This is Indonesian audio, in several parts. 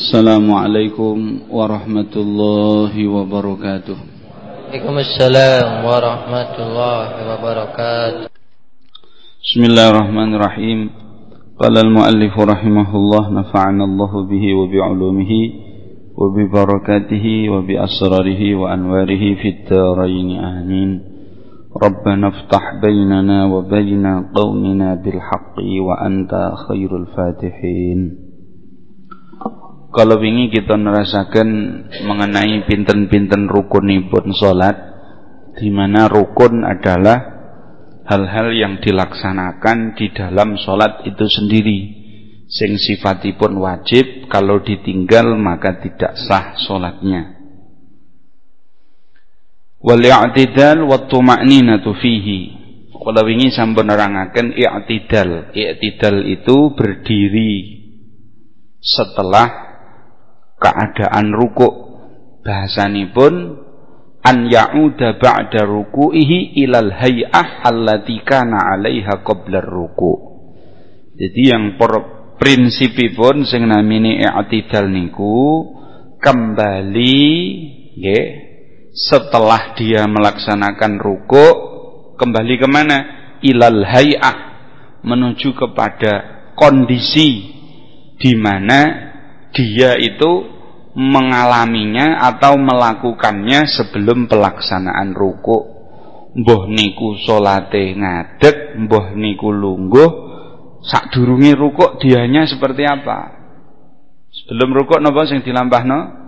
السلام عليكم ورحمة الله وبركاته. عليكم السلام ورحمة الله وبركاته. بسم الله الرحمن الرحيم. قال المؤلف رحمه الله نفعنا الله به وبعلومه وببركاته وبأسراره وأنواره في الدارين. آمين. ربنا افتح بيننا وبين قومنا بالحق وأنت خير الفاتحين. Kalau wingi kita merasakan mengenai pinten-pinten rukunipun salat di mana rukun adalah hal-hal yang dilaksanakan di dalam salat itu sendiri. Sing sifatipun wajib kalau ditinggal maka tidak sah salatnya. Wal i'tidal wa tuma'ninatu fihi. Kalau wingi sampun nerangaken i'tidal. I'tidal itu berdiri setelah keadaan rukuk. Pun an ya'uda ba'da ruku'ihi ilal hay'ah allati kana 'alaiha qabla ruku' jadi yang prinsipipun sing namine i'tidal niku kembali nggih setelah dia melaksanakan rukuk kembali ke mana ilal hay'ah menuju kepada kondisi di mana dia itu mengalaminya atau melakukannya sebelum pelaksanaan ruku. Mbah niku salate ngadeg, mbah niku lungguh, sadurunge rukuk dianya seperti apa? Sebelum rukuk napa sing dilambahno?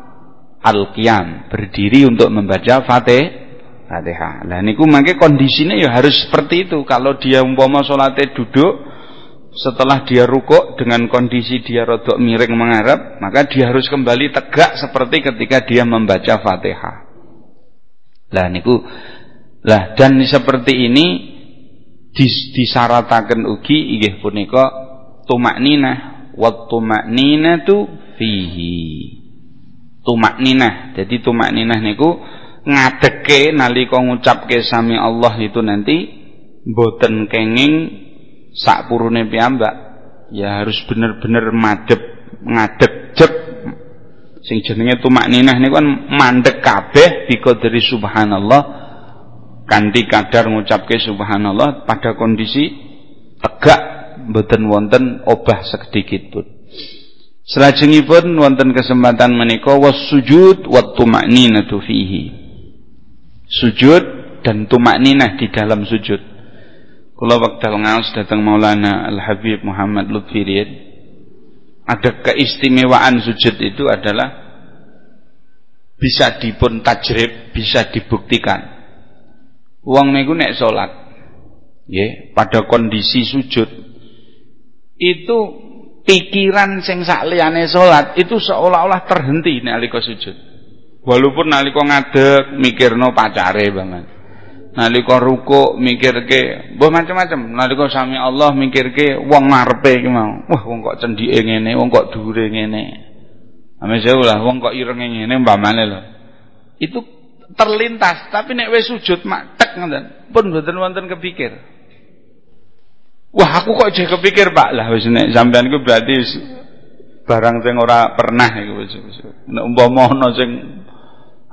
Al-qiyam, berdiri untuk membaca Fatihah. Lah niku mangke kondisinya ya harus seperti itu. Kalau dia umpama salate duduk, setelah dia rukuk dengan kondisi dia rodok miring mengarap, maka dia harus kembali tegak seperti ketika dia membaca Fatihah. Lah niku lah dan seperti ini dis, disarataken ugi inggih punika tumakninah wa tumakninatu fihi. Tumakninah. Jadi tumakninah niku ngadeke nalika ngucapke sami Allah itu nanti boten kenging sakpurune piyambak ya harus bener-bener madep ngadeg jek sing jenenge tumakninah niku kan mandek kabeh dari subhanallah kanthi kadar ngucapke subhanallah pada kondisi tegak mboten wonten obah sedikit pun Selajengipun wonten kesempatan menika wasujud wat tumakninatu fihi. Sujud dan tumakninah di dalam sujud. Kula wekdal ngaos datang Maulana Al-Habib Muhammad Lutfi Riyad. Ada keistimewaan sujud itu adalah bisa dipun tajrib, bisa dibuktikan. Wong niku nek salat, nggih, pada kondisi sujud itu pikiran sing sak liyane salat itu seolah-olah terhenti nalika sujud. Walaupun nalika ngadeg mikirno pacare banget nalika ruku mikirke mbah macam-macam nalika sami Allah mikirke wong ngarepe iki mau. Wah wong kok cendhike ngene wong kok dhuwure ngene. Ame jauh lah wong kok irenge ngene mbamane lho. Itu terlintas tapi nek wis sujud mak tek ngoten. Pun mboten wonten kepikir. Wah aku kok jek kepikir Pak? Lah wis nek sampean berarti barang sing ora pernah iku wis. Nek umpama ana sing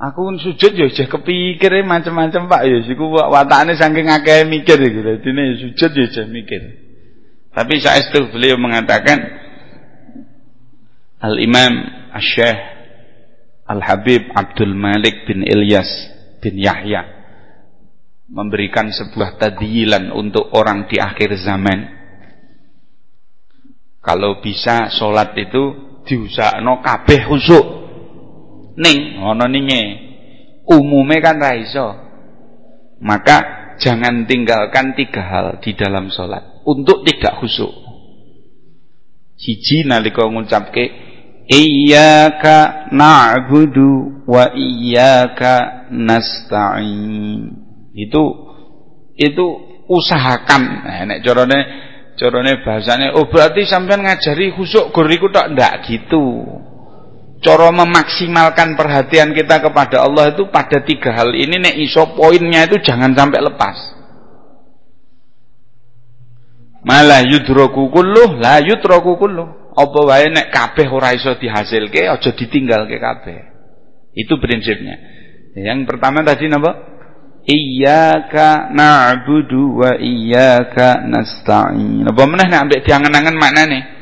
Aku sujud ya jeh kepikir macam-macam Pak ya siku watakane saking akeh mikir iku dadine sujud ya jeh mikir. Tapi saestu beliau mengatakan Al-Imam Asy-Syaikh Al-Habib Abdul Malik bin Ilyas bin Yahya memberikan sebuah tadyilan untuk orang di akhir zaman. Kalau bisa sholat itu diusahakno kabeh khusuk ning. Ana ninge. Umume kan ra iso. Maka jangan tinggalkan tiga hal di dalam sholat untuk tidak khusyuk. Siji nalika ngucapke iyyaka na'budu wa iyyaka nasta'in. Itu itu usahakan. Nah, nek carane carane bahasane oh berarti sampean ngajari khusuk gur iku tok. Ndak gitu Coro memaksimalkan perhatian kita kepada Allah itu pada tiga hal ini nek iso poinnya itu jangan sampai lepas. Malah yudroku kulluh la yudroku kulluh. apa wae nek kabeh ora iso dihasilke aja ditinggalke kabeh. Itu prinsipnya. Yang pertama tadi napa? Iyyaka na'budu wa iyyaka nasta'in. Apa meneh nek ambek diangen-angen maknane?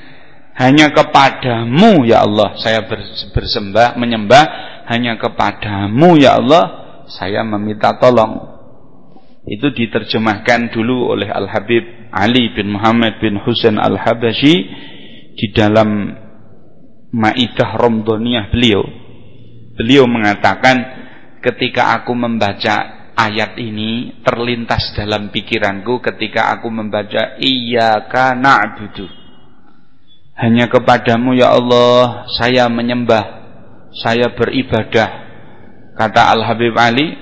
Hanya kepadamu ya Allah saya bersembah menyembah hanya kepadamu ya Allah saya meminta tolong. Itu diterjemahkan dulu oleh Al-Habib Ali bin Muhammad bin Husain Al-Habashi di dalam Maidah Ramdhaniyah beliau. Beliau mengatakan ketika aku membaca ayat ini terlintas dalam pikiranku ketika aku membaca iyyaka na'budu hanya kepadamu ya Allah saya menyembah, saya beribadah. Kata Al Habib Ali,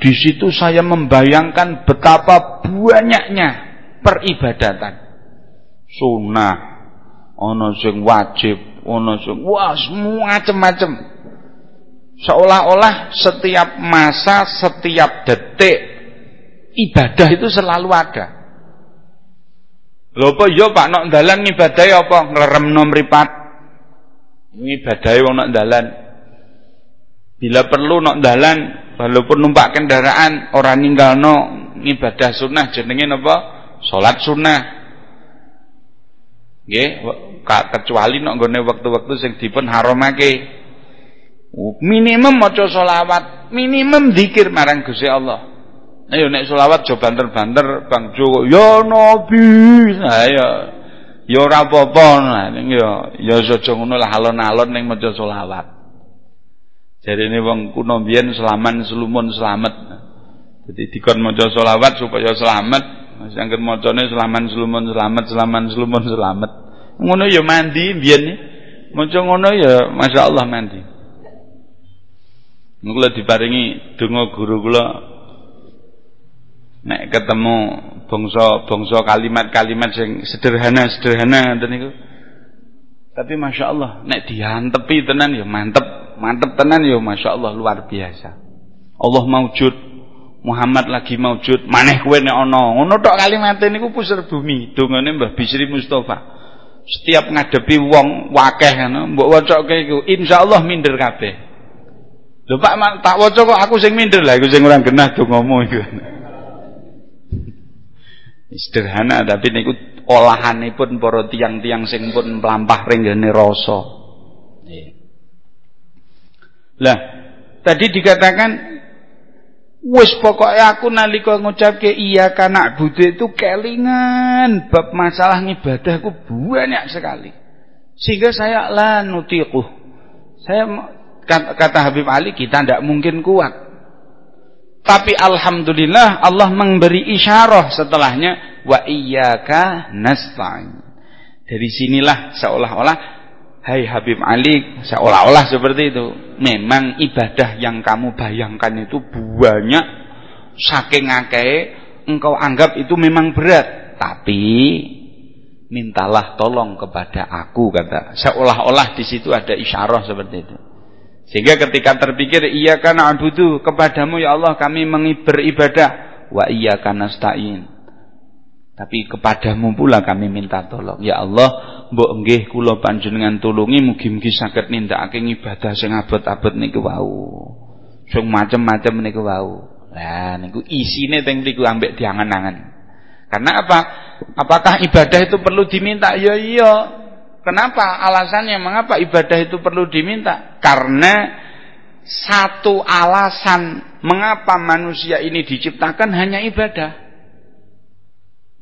di situ saya membayangkan betapa banyaknya peribadatan. Sunnah, ono sing wajib, ono sing wah macam-macam. Seolah-olah setiap masa, setiap detik ibadah itu selalu ada. Lho apa ya Pak nok dalan ngibadahi apa ngleremno mripat. Ngibadahi wong nok dalan. Bila perlu nok dalan walaupun numpak kendaraan ora ninggalno ngibadah sunnah jenenge napa? Salat sunnah. Nggih, kecuali nok nggone wektu-wektu sing dipun haramake. Minimum maca selawat, minimum zikir marang Gusti Allah. Ayo nek selawat jo banter-banter Bang Joko, ya Nabi. Nah ya ora apa-apa ning ya ya aja ngono lah alon-alon ning maca selawat. Jarine wong kuno biyen selaman selumun selamat. Jadi dikon maca selawat supaya selamat. Mas angger macane selaman selumun selamat, selaman selumun selamat. Ngono ya mandi biyen maca ngono ya masyaallah mandi. Kula diparingi donga guru kula nek ketemu bangsa-bangsa kalimat-kalimat sing sederhana-sederhana ngoten niku. Tapi Masya Allah, nek dihantepi tenan ya mantep, mantep tenan ya Masya Allah luar biasa. Allah maujud, Muhammad lagi maujud, maneh kowe nek ana. Ngono tok kalimat niku pusar bumi, dongane Mbah Bisri Mustafa. Setiap ngadepi wong wakeh ngono, mbok wacoke iku insyaallah minder kabeh. Lho Pak, tak waca kok aku sing minder lah, iku sing ora genah dongamu iku. Sederhana tapi niku olahanipun para tiang-tiang sing pun mlampah renggane rasa. Lah, tadi dikatakan wis pokoknya aku nalika ngucapke iya kana budu itu kelingan bab masalah ngibadahku banyak sekali. Sehingga saya la nutiqu. Saya kata Habib Ali kita tidak mungkin kuat. Tapi alhamdulillah Allah memberi isyarah setelahnya wa iyyaka nasta'in. Dari sinilah seolah-olah hai Habib Ali seolah-olah seperti itu. Memang ibadah yang kamu bayangkan itu banyak saking akeh engkau anggap itu memang berat, tapi mintalah tolong kepada aku kata. Seolah-olah di situ ada isyarah seperti itu. Sehingga ketika terpikir iya karena abudu kepadamu ya Allah kami beribadah wa iya karena stain. Tapi kepadamu pula kami minta tolong. Ya Allah, mbok nggih kula panjenengan tulungi mugi-mugi saged nindakake ibadah sing abot-abot niku wau. Sing macem-macem niku wau. Lah niku isine teng mriku ambek diangen-angen. Karena apa? Apakah ibadah itu perlu diminta? Ya iya. Kenapa? Alasannya mengapa ibadah itu perlu diminta? Karena satu alasan mengapa manusia ini diciptakan hanya ibadah.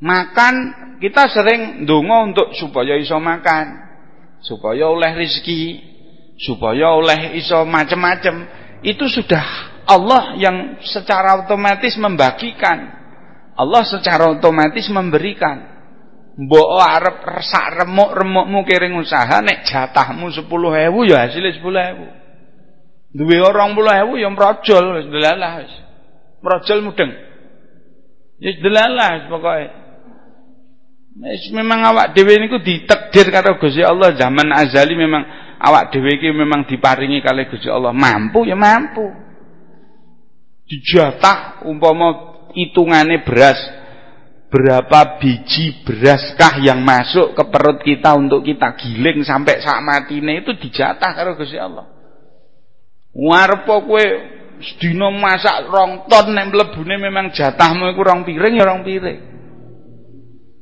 Makan kita sering dongo untuk supaya iso makan, supaya oleh rezeki, supaya oleh iso macam-macam. Itu sudah Allah yang secara otomatis membagikan. Allah secara otomatis memberikan. Mbok arep sak remuk-remukmu kiring usaha nek jatahmu 10.000 ya hasilnya 10.000. Duwe 20.000 ya mrojol wis delalah wis. Mrojol mudeng. Ya delalah pokoke. Memang awak dhewe niku ditakdir karo Gusti Allah zaman azali memang awak dhewe iki memang diparingi kali Gusti Allah mampu ya mampu. Dijatah umpama hitungane beras berapa biji beraskah yang masuk ke perut kita untuk kita giling sampai saat matine itu dijatah karo Gusti Allah. Warepo kowe sedina masak rong ton nek mlebune memang jatahmu iku rong piring ya rong piring.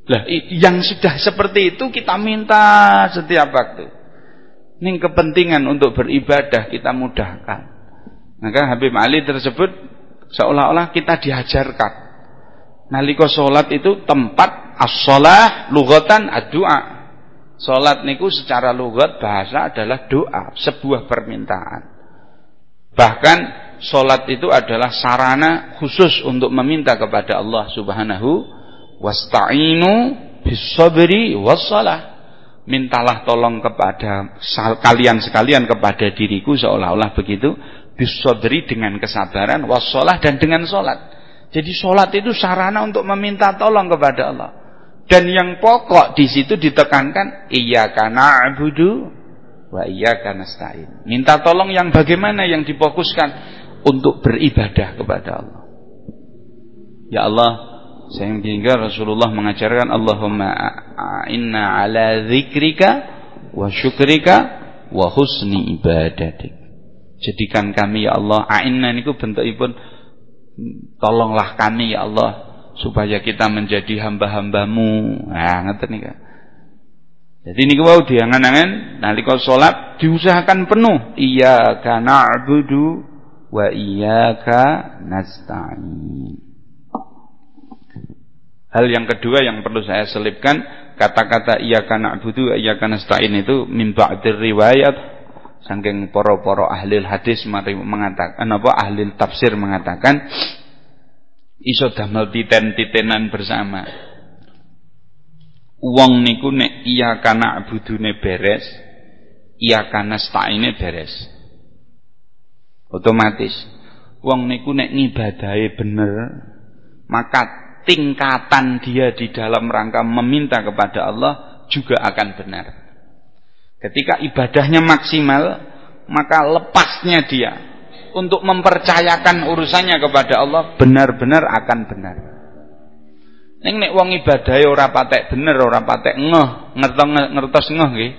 Lah yang sudah seperti itu kita minta setiap waktu. Ini kepentingan untuk beribadah kita mudahkan. Maka Habib Ali tersebut seolah-olah kita diajarkan nalika salat itu tempat as-shalah lugatan ad-du'a. Salat niku secara lugat bahasa adalah doa, sebuah permintaan. Bahkan salat itu adalah sarana khusus untuk meminta kepada Allah Subhanahu wasta'inu bis-sabri was-salah. Mintalah tolong kepada kalian sekalian kepada diriku seolah-olah begitu bis-sabri dengan kesabaran was-salah dan dengan salat. Jadi sholat itu sarana untuk meminta tolong kepada Allah. Dan yang pokok di situ ditekankan iyyaka na'budu wa iyyaka nasta'in. Minta tolong yang bagaimana yang difokuskan untuk beribadah kepada Allah. Ya Allah, saya hingga Rasulullah mengajarkan Allahumma inna ala zikrika wa syukrika wa husni ibadatik. Jadikan kami ya Allah, a'inna niku bentukipun tolonglah kami ya Allah supaya kita menjadi hamba-hambamu. Nah nih jadi ini wau diangan-angan nalika salat diusahakan penuh. Iyyaka na'budu wa iyyaka nasta'in. Hal yang kedua yang perlu saya selipkan kata-kata iyyaka na'budu wa iyyaka nasta'in itu min ba'dir riwayat saking poro-poro ahli hadis mengatakan apa ahli tafsir mengatakan iso damel titen-titenan bersama. Wong niku nek iya kana abudune beres iya kana sta'ine beres. Otomatis wong niku nek ngibadahe bener maka tingkatan dia di dalam rangka meminta kepada Allah juga akan benar Ketika ibadahnya maksimal, maka lepasnya dia untuk mempercayakan urusannya kepada Allah benar-benar akan benar. Ning nek wong ibadahe ora patek bener, ora patek ngeh, ngertos ngertos ngeh nggih.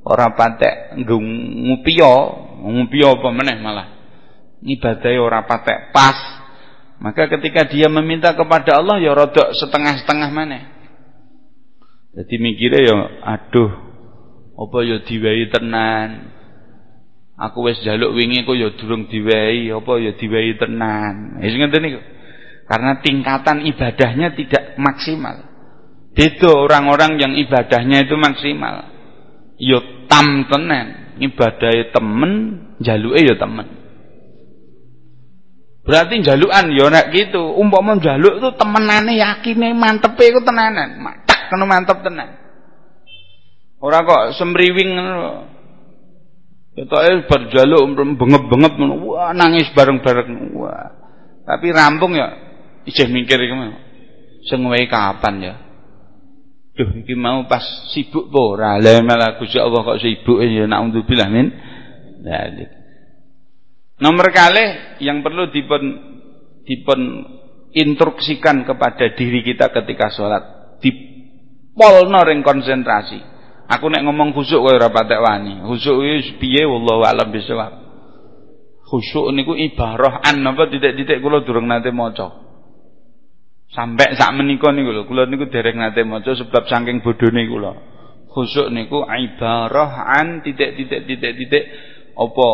Ora patek ngupiyo, ngupiyo apa meneh malah. Ibadahe ora patek pas. Maka ketika dia meminta kepada Allah ya rodok setengah-setengah maneh. Jadi mikirnya ya aduh apa ya diwehi tenan? Aku wis jaluk wingi kok ya durung diwehi. Apa ya diwehi tenan? Wis ngeten karena tingkatan ibadahnya tidak maksimal. Beda orang-orang yang ibadahnya itu maksimal. Ya tam tenan. Ibadahnya temen jaluke ya temen. Berarti jalukan ya nek gitu. Umpama jaluk itu temenane yakine mantepe iku tenanan. Tak kena mantep tenan Ora kok semriwing. Ketoke berjaluk bengep-bengep wah nangis bareng-bareng. Wah. Tapi rampung ya isih mikir iki mau. Sing kapan ya? Duh iki mau pas sibuk apa ora? Lah malah Gusti Allah kok sibuk ya naudzubillah min. Dalik. Nomor kali yang perlu dipun dipun instruksikan kepada diri kita ketika sholat dipolno ring konsentrasi Aku nek ngomong khusuk kowe ora patek wani. Khusuk iki piye wallahu alam bisawab. Khusuk niku ibarah an apa titik-titik kula durung nate maca. Sampai sak menika niku lho, kula niku dereng nate maca sebab saking bodhone kula. Khusuk niku ibarah an titik-titik titik-titik apa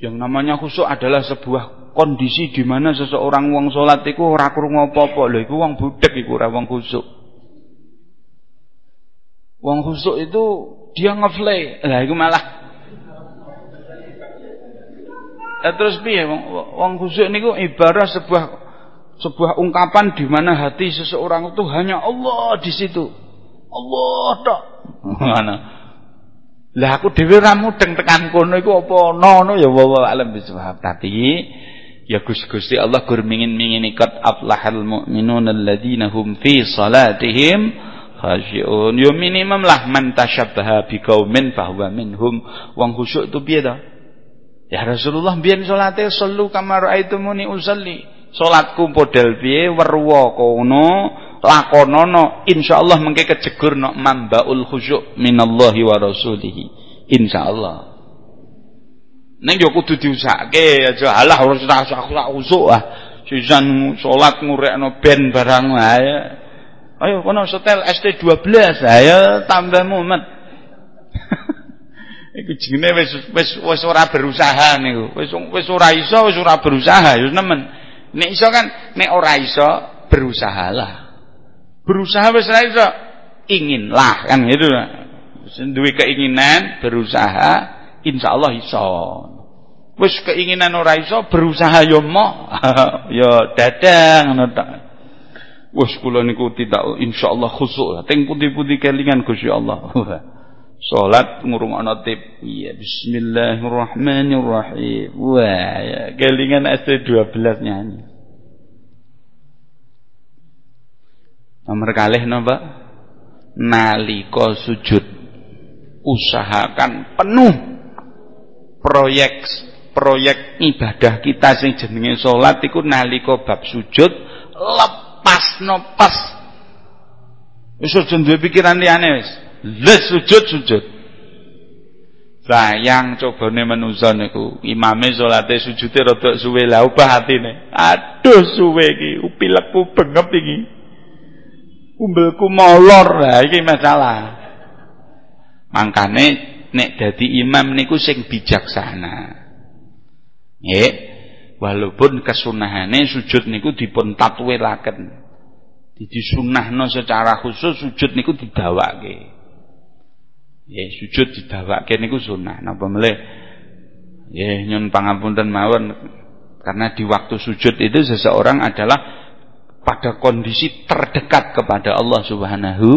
yang namanya khusuk adalah sebuah kondisi di mana seseorang wong salat iku ora krungu apa-apa. Lho iku wong budek iku ora wong khusuk. Wong khusuk itu dia ngeflay. Lah iku malah Lah terus piye wong, wong khusuk niku ibarat sebuah sebuah ungkapan di mana hati seseorang itu hanya Allah di situ. Allah tok. Ngono. Lah aku dhewe ra mudeng tekan kono iku apa ono ya wa alam bisawab. Tapi ya Gusti Allah gur mingin-mingin ikat aflahal mu'minun alladzina hum fi salatihim khasyi'un yo minimum lah man tasyabbaha biqaumin fahuwa minhum. Wong khusyuk itu piye to? Ya Rasulullah biyen salate sallu kama raaitumuni usalli. Salatku model piye? Weruwa kono lakonono insyaallah mengke kejegur no mambaul khusyuk minallahi wa rasulihi. Insyaallah. Neng yo kudu diusahake aja halah ora usah usuk ah. Sisan salat ngurekno ben barang ae. Ayo kono setel ST12 ayo tambah mumet. Iku jenenge wis wis wis ora berusaha niku. Wis wis ora iso wis ora berusaha ya nemen. Nek iso kan nek ora iso berusahalah. Berusaha wis ora iso inginlah kan gitu. Duwe keinginan berusaha insyaallah iso. Wis keinginan ora iso berusaha yo moh yo dadang ngono Wis kula niku tidak insyaallah khusuk. Teng pundi-pundi kelingan Gusti Allah. Salat ngurungokno tip. Iya bismillahirrahmanirrahim. Wah, ya, kelingan ST12 nyanyi. Nomor kalih napa? Nalika sujud usahakan penuh proyek proyek ibadah kita sing jenenge salat iku nalika bab sujud lep pas no pas. Wis aja pikiran liyane wis. Les sujud sujud. Sayang cobane manusa niku imame salate sujude rada suwe la ubah atine. Aduh suwe iki upilekku bengep iki. Umbelku molor lah iki masalah. Mangkane nek dadi imam niku sing bijaksana. Nggih walaupun kesunahane sujud niku dipun tatwilaken. Disunahno secara khusus sujud niku didawake ya sujud didawake niku sunah. Napa melih? Ya nyun pangapunten mawon. Karena di waktu sujud itu seseorang adalah pada kondisi terdekat kepada Allah Subhanahu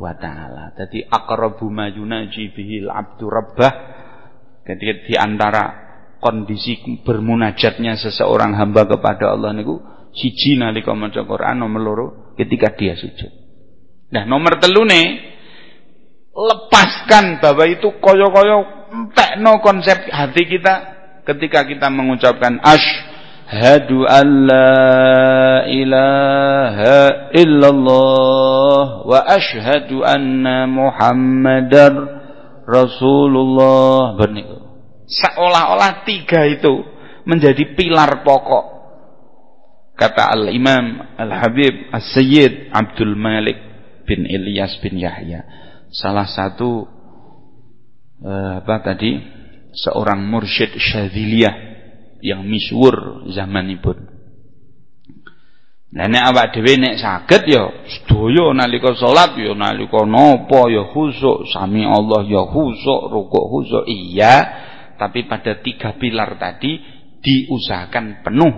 wa taala. Jadi aqrabu ma yunaji bihil abdu rabbah. Ketika di antara kondisi bermunajatnya seseorang hamba kepada Allah niku siji nalika maca Quran nomor loro ketika dia sujud. Nah, nomor telune lepaskan bahwa itu koyo-koyo entekno konsep hati kita ketika kita mengucapkan asyhadu an la ilaha illallah wa asyhadu anna muhammadar rasulullah benar seolah-olah tiga itu menjadi pilar pokok. Kata Al-Imam Al-Habib As-Sayyid Abdul Malik bin Ilyas bin Yahya. Salah satu uh, apa tadi? Seorang mursyid syadziliyah yang misyhur zamanipun. Nah nek awak dhewe nek saged ya sedaya nalika salat ya nalika napa ya khusuk sami Allah ya khusuk rukuk khusuk iya tapi pada tiga pilar tadi diusahakan penuh.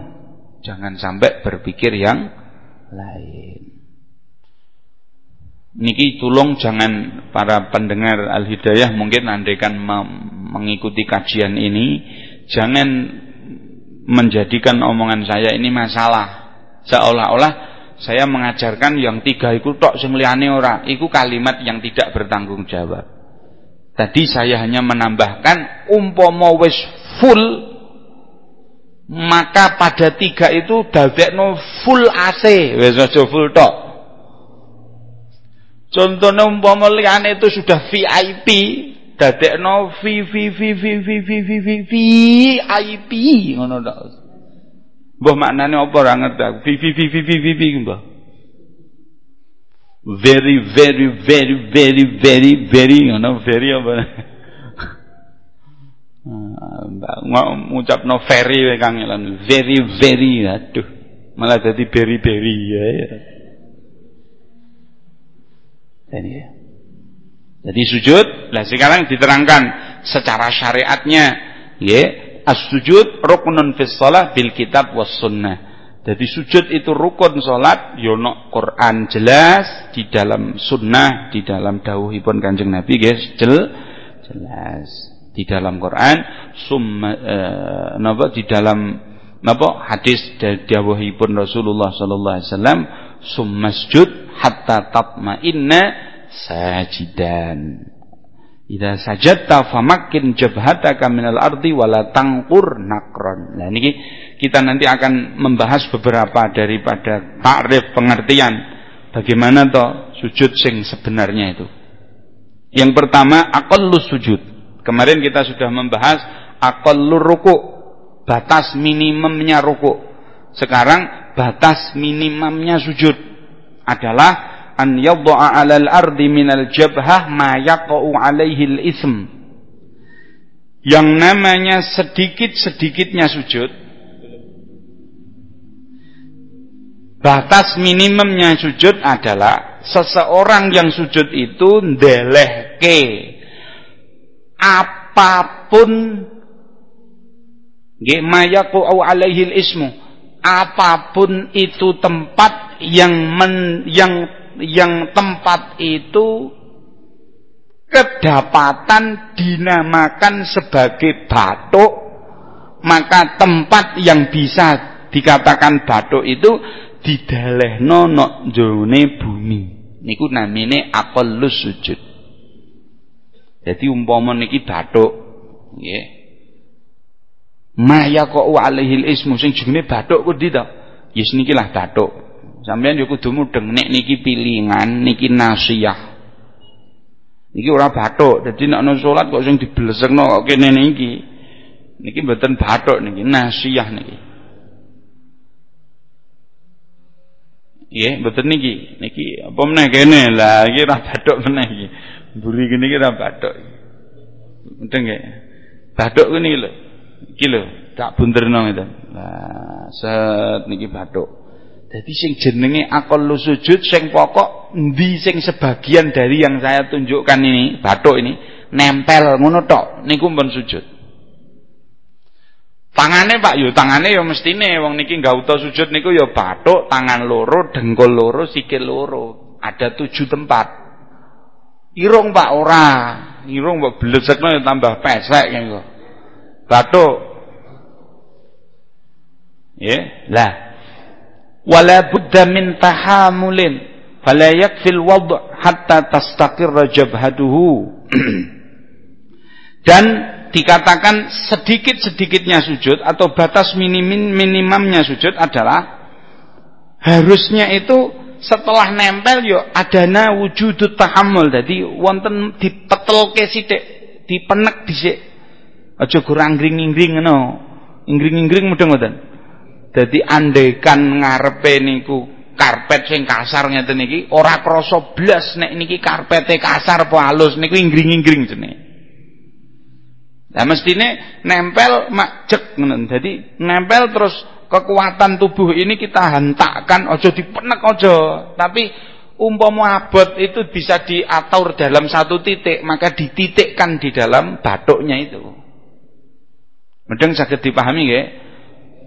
Jangan sampai berpikir yang lain. Niki tolong jangan para pendengar Al-Hidayah mungkin andaikan mengikuti kajian ini jangan menjadikan omongan saya ini masalah. Seolah-olah saya mengajarkan yang tiga itu tok sing liyane ora. Iku kalimat yang tidak bertanggung jawab. Tadi saya hanya menambahkan umpama wis full maka pada tiga itu dadekno full AC wis aja full tok. Contohnya umpama liyane itu sudah VIP dadekno VIP ngono tok. Mbah maknane apa ora ngerti aku. VIP VIP VIP mbah very very very very very very ngono very apa? Ngucap no very kang very very aduh. Malah jadi very very ya, ya. Jadi, ya. jadi sujud lah sekarang diterangkan secara syariatnya ya. As-sujud ruknun fis shalah bil kitab was sunnah jadi sujud itu rukun salat yono ya Quran jelas di dalam sunnah di dalam dawuhipun Kanjeng Nabi guys jel jelas di dalam Quran summa eh, napa di dalam napa hadis dawuhipun Rasulullah sallallahu alaihi wasallam summasjud hatta tatma'inna sajidan Ida sajadta famakin jabhataka minal ardi wala tangkur nakron. Nah niki kita nanti akan membahas beberapa daripada takrif pengertian bagaimana toh sujud sing sebenarnya itu. Yang pertama aqallus sujud. Kemarin kita sudah membahas aqallur ruku, batas minimumnya ruku. Sekarang batas minimumnya sujud adalah an yadha'a 'alal ardi minal jabhah ma yaqa'u 'alaihi al-ism. Yang namanya sedikit-sedikitnya sujud Batas minimumnya sujud adalah seseorang yang sujud itu ndelehke apa pun. Nggih mayaku alaihi ismu. Apa pun itu tempat yang men, yang yang tempat itu kedapatan dinamakan sebagai batuk maka tempat yang bisa dikatakan batuk itu didalehno nok jone bumi. Niku namine aqallus sujud. Jadi umpama niki batuk nggih. Maya kok alaihi ismu sing jenenge batuk kuwi to? Yes niki lah batuk sampeyan yo kudu mudeng nek niki pilingan niki nasiyah. Niki ora batuk dadi nek ana salat kok sing diblesekno kok kene niki. Niki mboten batuk niki nasiyah niki Nggih, mboten niki. Niki apa meneh kene lah iki ra bathuk meneh iki. Mburi kene iki ra bathuk. Mudeng nggih. Bathuk kene lho. Iki lho, tak bunterno ngeten. Lah, set niki bathuk. Jadi sing jenenge akal sujud sing pokok endi sing sebagian dari yang saya tunjukkan ini, bathuk ini nempel ngono tok niku pun sujud. Tangane Pak yo tangane yo mestine wong niki gauta sujud niku yo bathuk, tangan loro, dengkul loro, sikil loro. Ada tujuh tempat. Irung Pak ora. Irung mbok blesekno tambah pesek niku. Bathuk. Ya, lah. Wala budda min tahamulin fala yakfil wad' hatta tastaqirra jabhatuhu. Dan dikatakan sedikit-sedikitnya sujud atau batas minim minimumnya sujud adalah harusnya itu setelah nempel yo adana wujudut tahammul. Jadi wonten dipetelke sithik dipenek dhisik. Aja kurang ngring-ngring ngono. Ingring-ingring mudeng mboten dadi andekan ngarepe niku karpet sing kasar ngeten iki ora krasa blas nek niki karpete kasar apa halus niku ingring-ingring jenenge Nah mestine nempel makjek ngono. Jadi nempel terus kekuatan tubuh ini kita hentakkan ojo dipenek ojo. Tapi umpama abot itu bisa diatur dalam satu titik, maka dititikkan di dalam batuknya itu. Mending sakit dipahami nggih?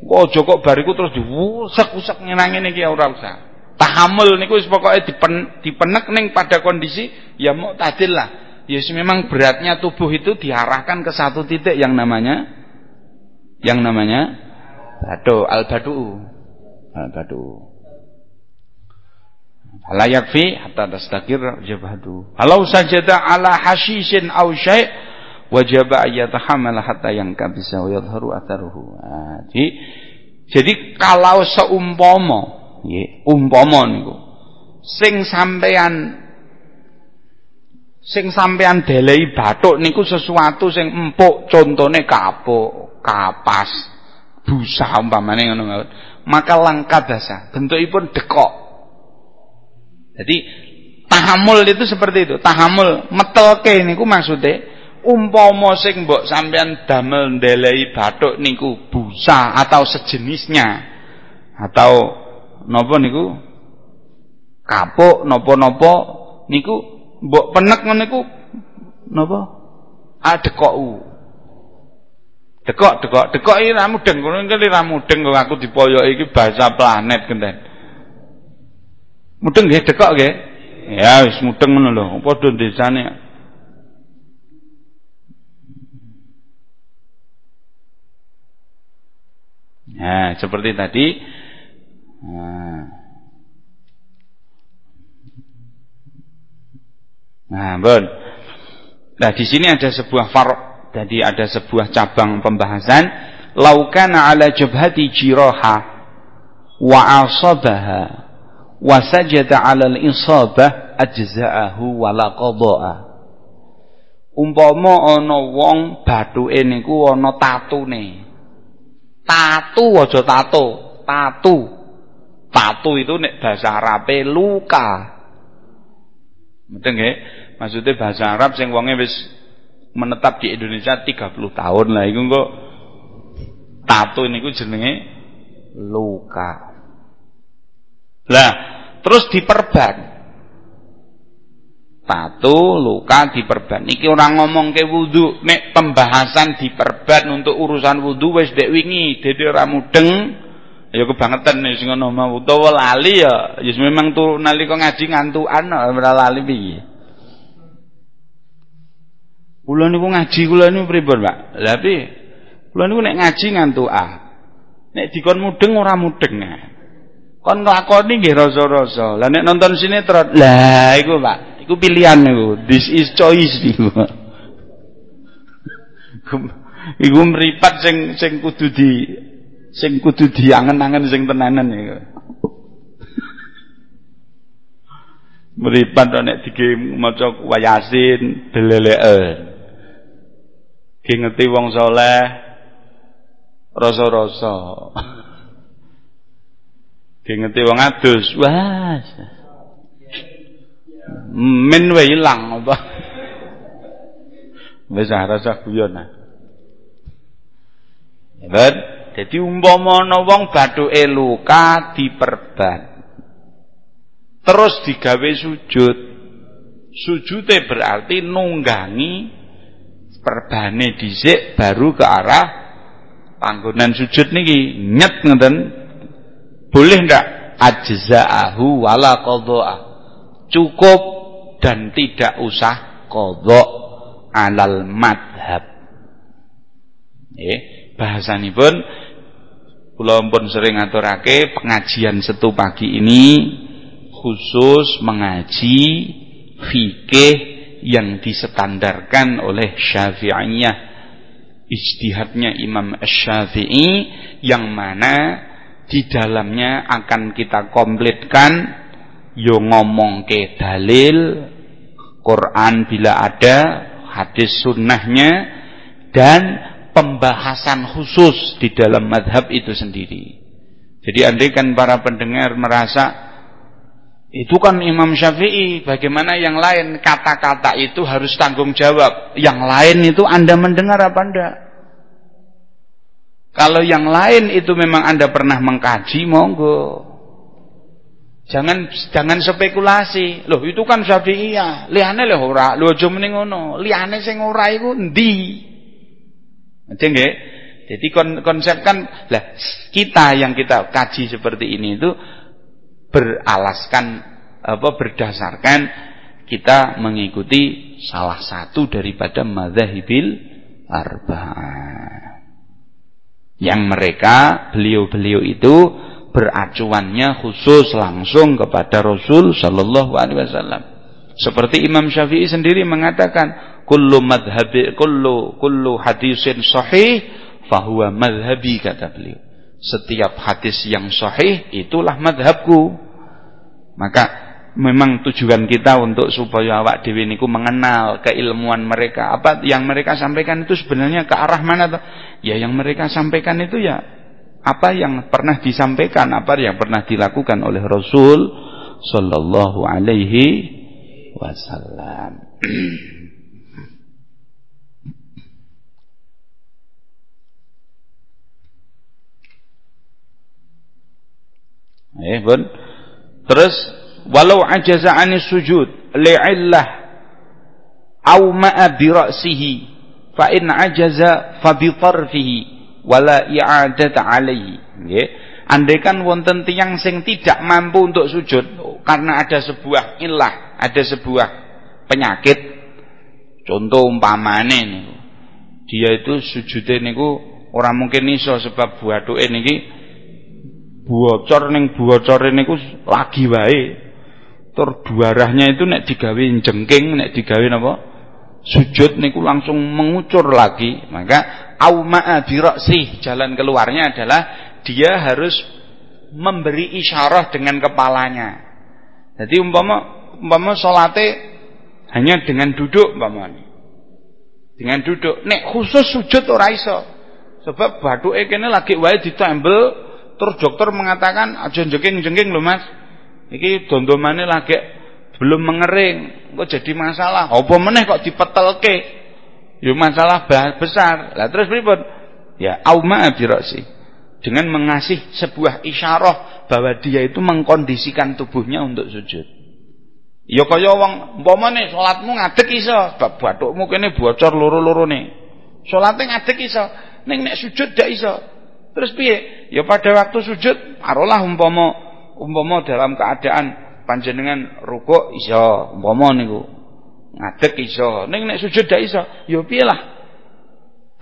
Ojo kok bariku terus diusek-usek ngenangin iki ora usah. Tahamul niku wis pokoke dipen, dipenek ning pada kondisi ya mau tadil lah Yes, memang beratnya tubuh itu diarahkan ke satu titik yang namanya yang namanya batu al-badu. Al-badu. La yakfi hatta tastakir jabhatu. Kalau sajada ala hashishin aw syai' wajaba ayatahammal hatta yang kabisa wa yadhharu atharuhu. Nah, jadi, jadi kalau seumpama nggih, umpama niku sing sampean sing sampean delei bathuk niku sesuatu sing empuk contone kapuk kapas busa umpamane ngono maka langka dasa bentukipun dekok. Jadi tahamul itu seperti itu. Tahamul metelke niku maksude umpama sing mbok sampean damel ndelei bathuk niku busa atau sejenisnya atau napa niku kapuk napa-napa niku mbok penek ngono iku napa? Adekoku. Dekok, dekok, dekok iki ra mudeng, ngono iki ra mudeng kok aku dipoyoki iki bahasa planet genten. Mudeng nggih dekok nggih? Ya wis mudeng ngono lho, padha desane. Nah, seperti tadi. Nah. Nah, bon. Nah, di sini ada sebuah farq. Jadi ada sebuah cabang pembahasan. Laukana ala jabhati jiraha wa asabaha wa sajada ala al-isabah ajza'ahu wala qada'a umpama ana wong bathuke niku ana tatune. Tatu aja tato tatu. Tatu itu nek bahasa Arabe luka. Mboten nggih maksudnya bahasa Arab sing wonge wis menetap di Indonesia 30 tahun lah iku kok tato niku jenenge luka. Lah, terus diperban. Tato, luka diperban. Iki orang ngomong ke wudu, nek pembahasan diperban untuk urusan wudu wis dek wingi, dede ora mudeng. Ya kebangetan nih sing ngono mau utawa lali ya, ya memang tuh nalika ngaji ngantukan ora lali piye. Kula niku ngaji kula niku pripun, Pak? Lah piye? Kula niku nek ngaji ngantukan. Nek dikon mudeng ora mudeng. Kon nglakoni nggih rasa-rasa. Lah nek nonton sinetron, lah iku, Pak. Iku pilihan niku. This is choice niku. Iku mripat sing sing kudu di sing kudu diangen-angen sing tenanan iku. Mripat nek dige maca wayasin deleleken. Ki wong soleh rasa-rasa. Ki wong adus, wah. Men wae ilang apa. Wis rasa guyon ah. Ben, dadi umpama ana wong bathuke luka diperban. Terus digawe sujud. Sujude berarti nunggangi perbane dhisik baru ke arah panggonan sujud niki. Nyet ngeten boleh ndak? Ajzaahu wala qadha cukup dan tidak usah qadha alal madhab nggih bahasanipun kula pun sering aturake pengajian setu pagi ini khusus mengaji fikih yang disetandarkan oleh Syafi'iyah ijtihadnya Imam Syafi'i yang mana di dalamnya akan kita komplitkan yo ngomong ke dalil Quran bila ada hadis sunnahnya dan pembahasan khusus di dalam madhab itu sendiri. Jadi andai kan para pendengar merasa itu kan Imam Syafi'i. Bagaimana yang lain kata-kata itu harus tanggung jawab. Yang lain itu Anda mendengar apa enggak? Kalau yang lain itu memang Anda pernah mengkaji, monggo. Jangan jangan spekulasi. Loh, itu kan Syafi'i ya. Liyane lho ora. Lho aja muni ngono. Liyane sing ora iku endi? Nggih. Jadi konsep kan lah kita yang kita kaji seperti ini itu beralaskan apa berdasarkan kita mengikuti salah satu daripada madhahibil arba'ah. Yang mereka beliau-beliau itu beracuannya khusus langsung kepada Rasul sallallahu alaihi wasallam. Seperti Imam Syafi'i sendiri mengatakan kullu madhabi kullu kullu hadisin sahih fahuwa madhabi kata beliau setiap hadis yang sahih itulah madhabku. Maka memang tujuan kita untuk supaya awak dewi niku mengenal keilmuan mereka. Apa yang mereka sampaikan itu sebenarnya ke arah mana tuh ya yang mereka sampaikan itu ya apa yang pernah disampaikan apa yang pernah dilakukan oleh Rasul sallallahu alaihi wasallam Eh, pun. Terus walau ajaza anis sujud li'illah au ma'a bi ra'sihi fa in ajaza fa bi tarfihi wala i'adat alaihi. Nggih. Andaikan wonten tiyang sing tidak mampu untuk sujud karena ada sebuah ilah, ada sebuah penyakit. Contoh umpamane niku. Dia itu sujude niku orang mungkin iso sebab buatuke niki bocor ning bocore niku lagi wae. Tur duarahnya itu nek digawe jengking, nek digawe napa? Sujud niku langsung mengucur lagi. Maka Auma'a bira'sih. Jalan keluarnya adalah dia harus memberi isyarah dengan kepalanya. Jadi umpama umpama salate hanya dengan duduk umpama Dengan duduk. Nek khusus sujud ora iso. Sebab bathuke kene lagi wae ditembel terus dokter mengatakan aja jengking-jengking lho Mas. Iki dondomane lagi belum mengering, kok jadi masalah. Apa meneh kok dipetelke? Ya masalah besar. Lah terus pripun? Ya auma birasi. Dengan mengasih sebuah isyarah bahwa dia itu mengkondisikan tubuhnya untuk sujud. Ya kaya wong umpamane salatmu ngadeg iso, bab bathukmu kene bocor loro-lorone. Salate ngadeg iso, ning nek sujud ndak iso. Terus piye? Ya pada waktu sujud, arolah umpama umpama dalam keadaan panjenengan rukuk iso, umpama niku ngadeg iso. Ning nek sujud dak iso ya piye lah?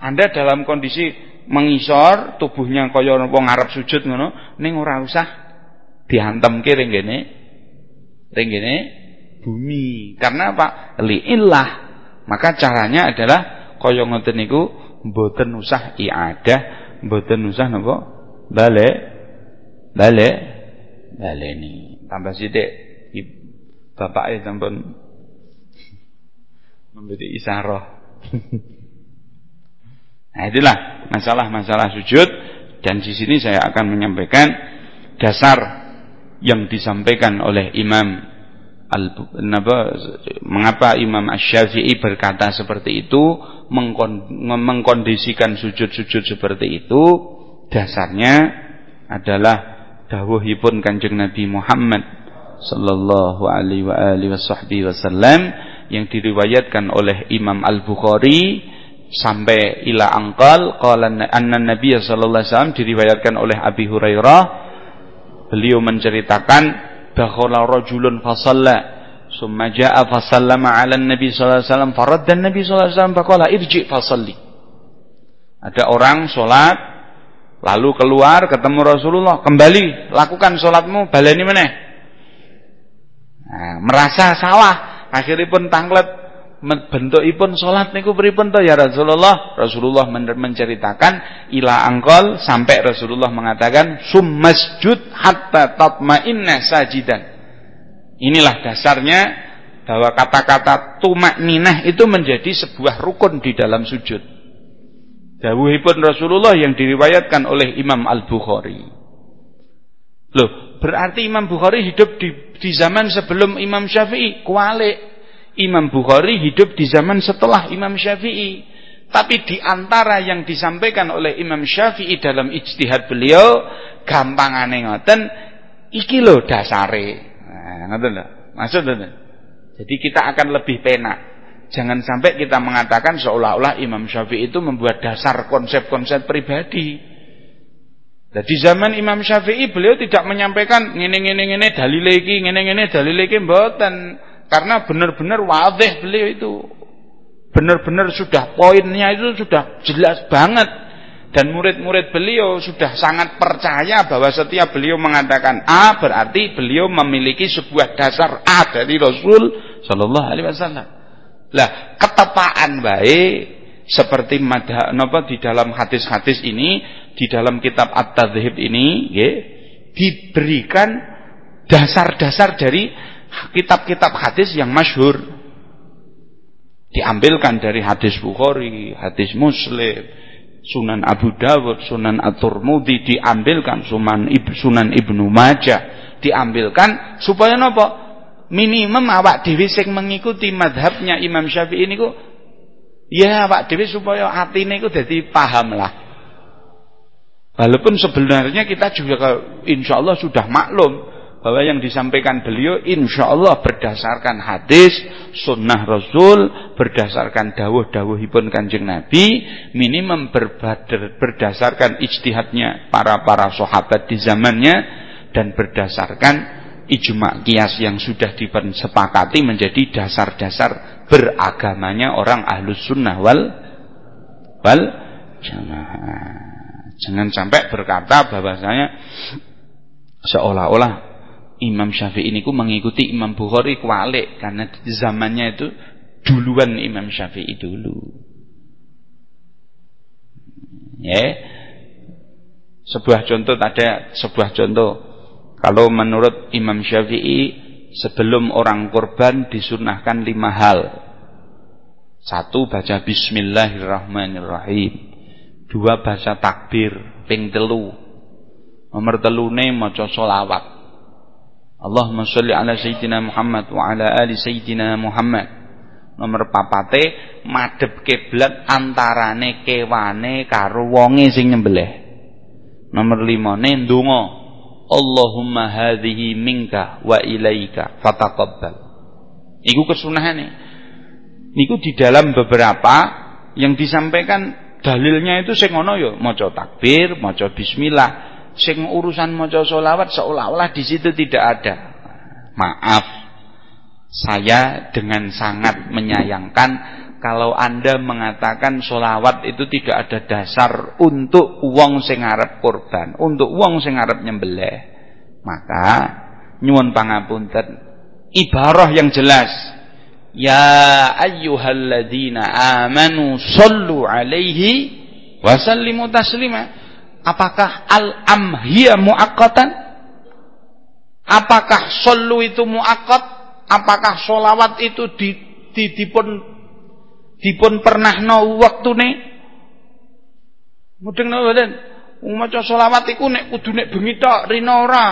Anda dalam kondisi mengisor tubuhnya kaya wong ngarep sujud ngono ning ora usah dihantemke ring kene ring kene bumi. Karena apa? Liillah maka caranya adalah kaya ngoten niku mboten usah iadah mboten usah napa balik. Balik. Baleni tambah sithik bapake sampun memberi isyarah. nah, itulah masalah-masalah sujud. Dan di sini saya akan menyampaikan dasar yang disampaikan oleh Imam Al mengapa Imam Asy-Syafi'i berkata seperti itu mengkondisikan sujud-sujud seperti itu dasarnya adalah dawuhipun Kanjeng Nabi Muhammad sallallahu alaihi wa alihi wasallam yang diriwayatkan oleh Imam Al-Bukhari sampai ila angkal qala anna Nabi sallallahu alaihi wasallam diriwayatkan oleh Abi Hurairah. Beliau menceritakan bahwa rajulun fasalla summa jaa fasallama ala Nabi sallallahu alaihi wasallam faradda Nabi sallallahu alaihi wasallam faqala irji fasalli ada orang salat lalu keluar ketemu Rasulullah kembali lakukan salatmu baleni meneh nah, merasa salah akhiripun tanglet bentukipun salat niku pripun to ya Rasulullah? Rasulullah menceritakan ila angkol sampai Rasulullah mengatakan summasjud hatta tatma'inna sajidan. Inilah dasarnya bahwa kata-kata tumak ninah itu menjadi sebuah rukun di dalam sujud. Dawuhipun Rasulullah yang diriwayatkan oleh Imam Al-Bukhari. Loh, berarti Imam Bukhari hidup di di zaman sebelum Imam Syafi'i. Kualik. Imam Bukhari hidup di zaman setelah Imam Syafi'i. Tapi di antara yang disampaikan oleh Imam Syafi'i dalam ijtihad beliau, gampang aneh ngoten, iki lho dasare. Nah, ngoten lho. Maksud ngoten. Jadi kita akan lebih penak. Jangan sampai kita mengatakan seolah-olah Imam Syafi'i itu membuat dasar konsep-konsep pribadi. Nah, di zaman Imam Syafi'i beliau tidak menyampaikan ngene-ngene ngene dalil iki, ngene-ngene dalil iki mboten. Karena benar-benar wadih beliau itu. Benar-benar sudah poinnya itu sudah jelas banget. Dan murid-murid beliau sudah sangat percaya bahwa setiap beliau mengatakan A berarti beliau memiliki sebuah dasar A dari Rasul Shallallahu Alaihi Wasallam. Lah ketepaan baik seperti madha, di dalam hadis-hadis ini di dalam kitab At-Tadhib ini diberikan dasar-dasar dari kitab-kitab hadis yang masyhur. Diambilkan dari hadis Bukhari, hadis Muslim, Sunan Abu Dawud, Sunan At-Tirmidzi diambilkan Sunan Ibnu Sunan Ibnu Majah diambilkan supaya napa? Minimum awak dhewe sing mengikuti madhabnya Imam Syafi'i niku ya awak dhewe supaya atine iku dadi paham lah. Walaupun sebenarnya kita juga insya Allah sudah maklum bahwa yang disampaikan beliau insya Allah berdasarkan hadis, sunnah Rasul, berdasarkan dawuh-dawuhipun kanjeng Nabi, minimum berdasarkan ijtihadnya para para sahabat di zamannya dan berdasarkan ijma kias yang sudah disepakati menjadi dasar-dasar beragamanya orang ahlus sunnah wal wal jamaah. Jangan sampai berkata bahwasanya seolah-olah Imam Syafi'i ini ku mengikuti Imam Bukhari kualik karena zamannya itu duluan Imam Syafi'i dulu. Ya. Sebuah contoh ada sebuah contoh. Kalau menurut Imam Syafi'i sebelum orang kurban disunahkan lima hal. Satu baca bismillahirrahmanirrahim. Dua baca takbir ping telu. Nomor telune maca selawat. Allahumma sholli ala sayyidina Muhammad wa ala ali sayyidina Muhammad. Nomor papate madhep kiblat antarane kewane karo wonge sing nyembelih. Nomor limane ndonga Allahumma hadhihi minka wa ilaika fataqabbal. Iku kesunahane niku di dalam beberapa yang disampaikan dalilnya itu sing ngono ya maca takbir, maca bismillah. Sing urusan maca selawat seolah-olah di situ tidak ada. Maaf. Saya dengan sangat menyayangkan kalau Anda mengatakan solawat itu tidak ada dasar untuk uang sing arep korban, untuk uang sing arep nyembelih. Maka nyuwun pangapunten ibarah yang jelas Ya ayyuhalladzina amanu sallu alaihi wa sallimu taslima. Apakah al-am hiya muakkatan? Apakah sallu itu muakkat? Apakah solawat itu di, di dipun dipun pernah no waktune? Mudeng no badan. Maca solawat iku nek kudu nek bengi tok rina ora.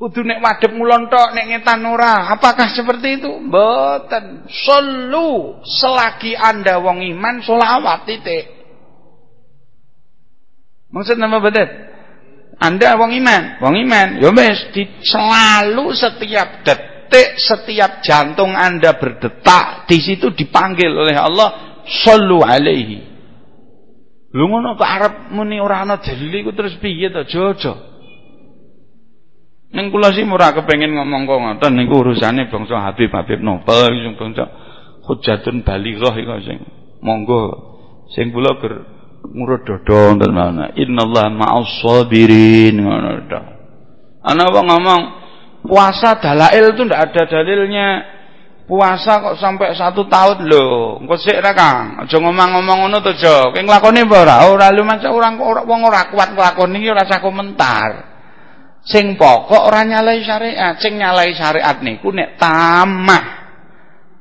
Kudu nek wadep ngulon tok nek ngetan ora. Apakah seperti itu? Mboten. Sallu selagi Anda wong iman selawat titik. Maksud nama betul? Anda wong iman, wong iman, ya wis selalu setiap detik, setiap jantung Anda berdetak, di situ dipanggil oleh Allah, sallu alaihi. Lu ngono kok arep muni ora ana dalil iku terus piye to, Jojo? Ning kula sih ora kepengin ngomong kok ngoten niku urusane bangsa Habib Habib Nopel sing bangsa hujatun balighah iku sing monggo sing kula ger ngurut dodo wonten mana innallaha ma'as sabirin ngono to ana wong ngomong puasa dalail itu ndak ada dalilnya puasa kok sampai satu tahun lho engko sik ra Kang aja ngomong-ngomong ngono to Jo kowe nglakoni apa ora ora lu macam orang wong ora kuat nglakoni ora usah komentar Sing pokok ora nyalai syariat, sing nyalai syariat niku nek tamah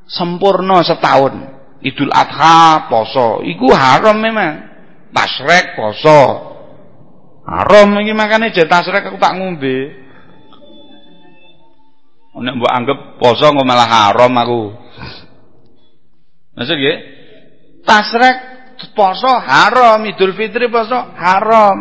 sempurna setahun. Idul Adha poso, iku haram memang. Tasrek poso. Haram iki makane je tasrek aku tak ngombe. Nek mbok anggap poso kok malah haram aku. Maksud nggih? Tasrek poso haram, Idul Fitri poso haram.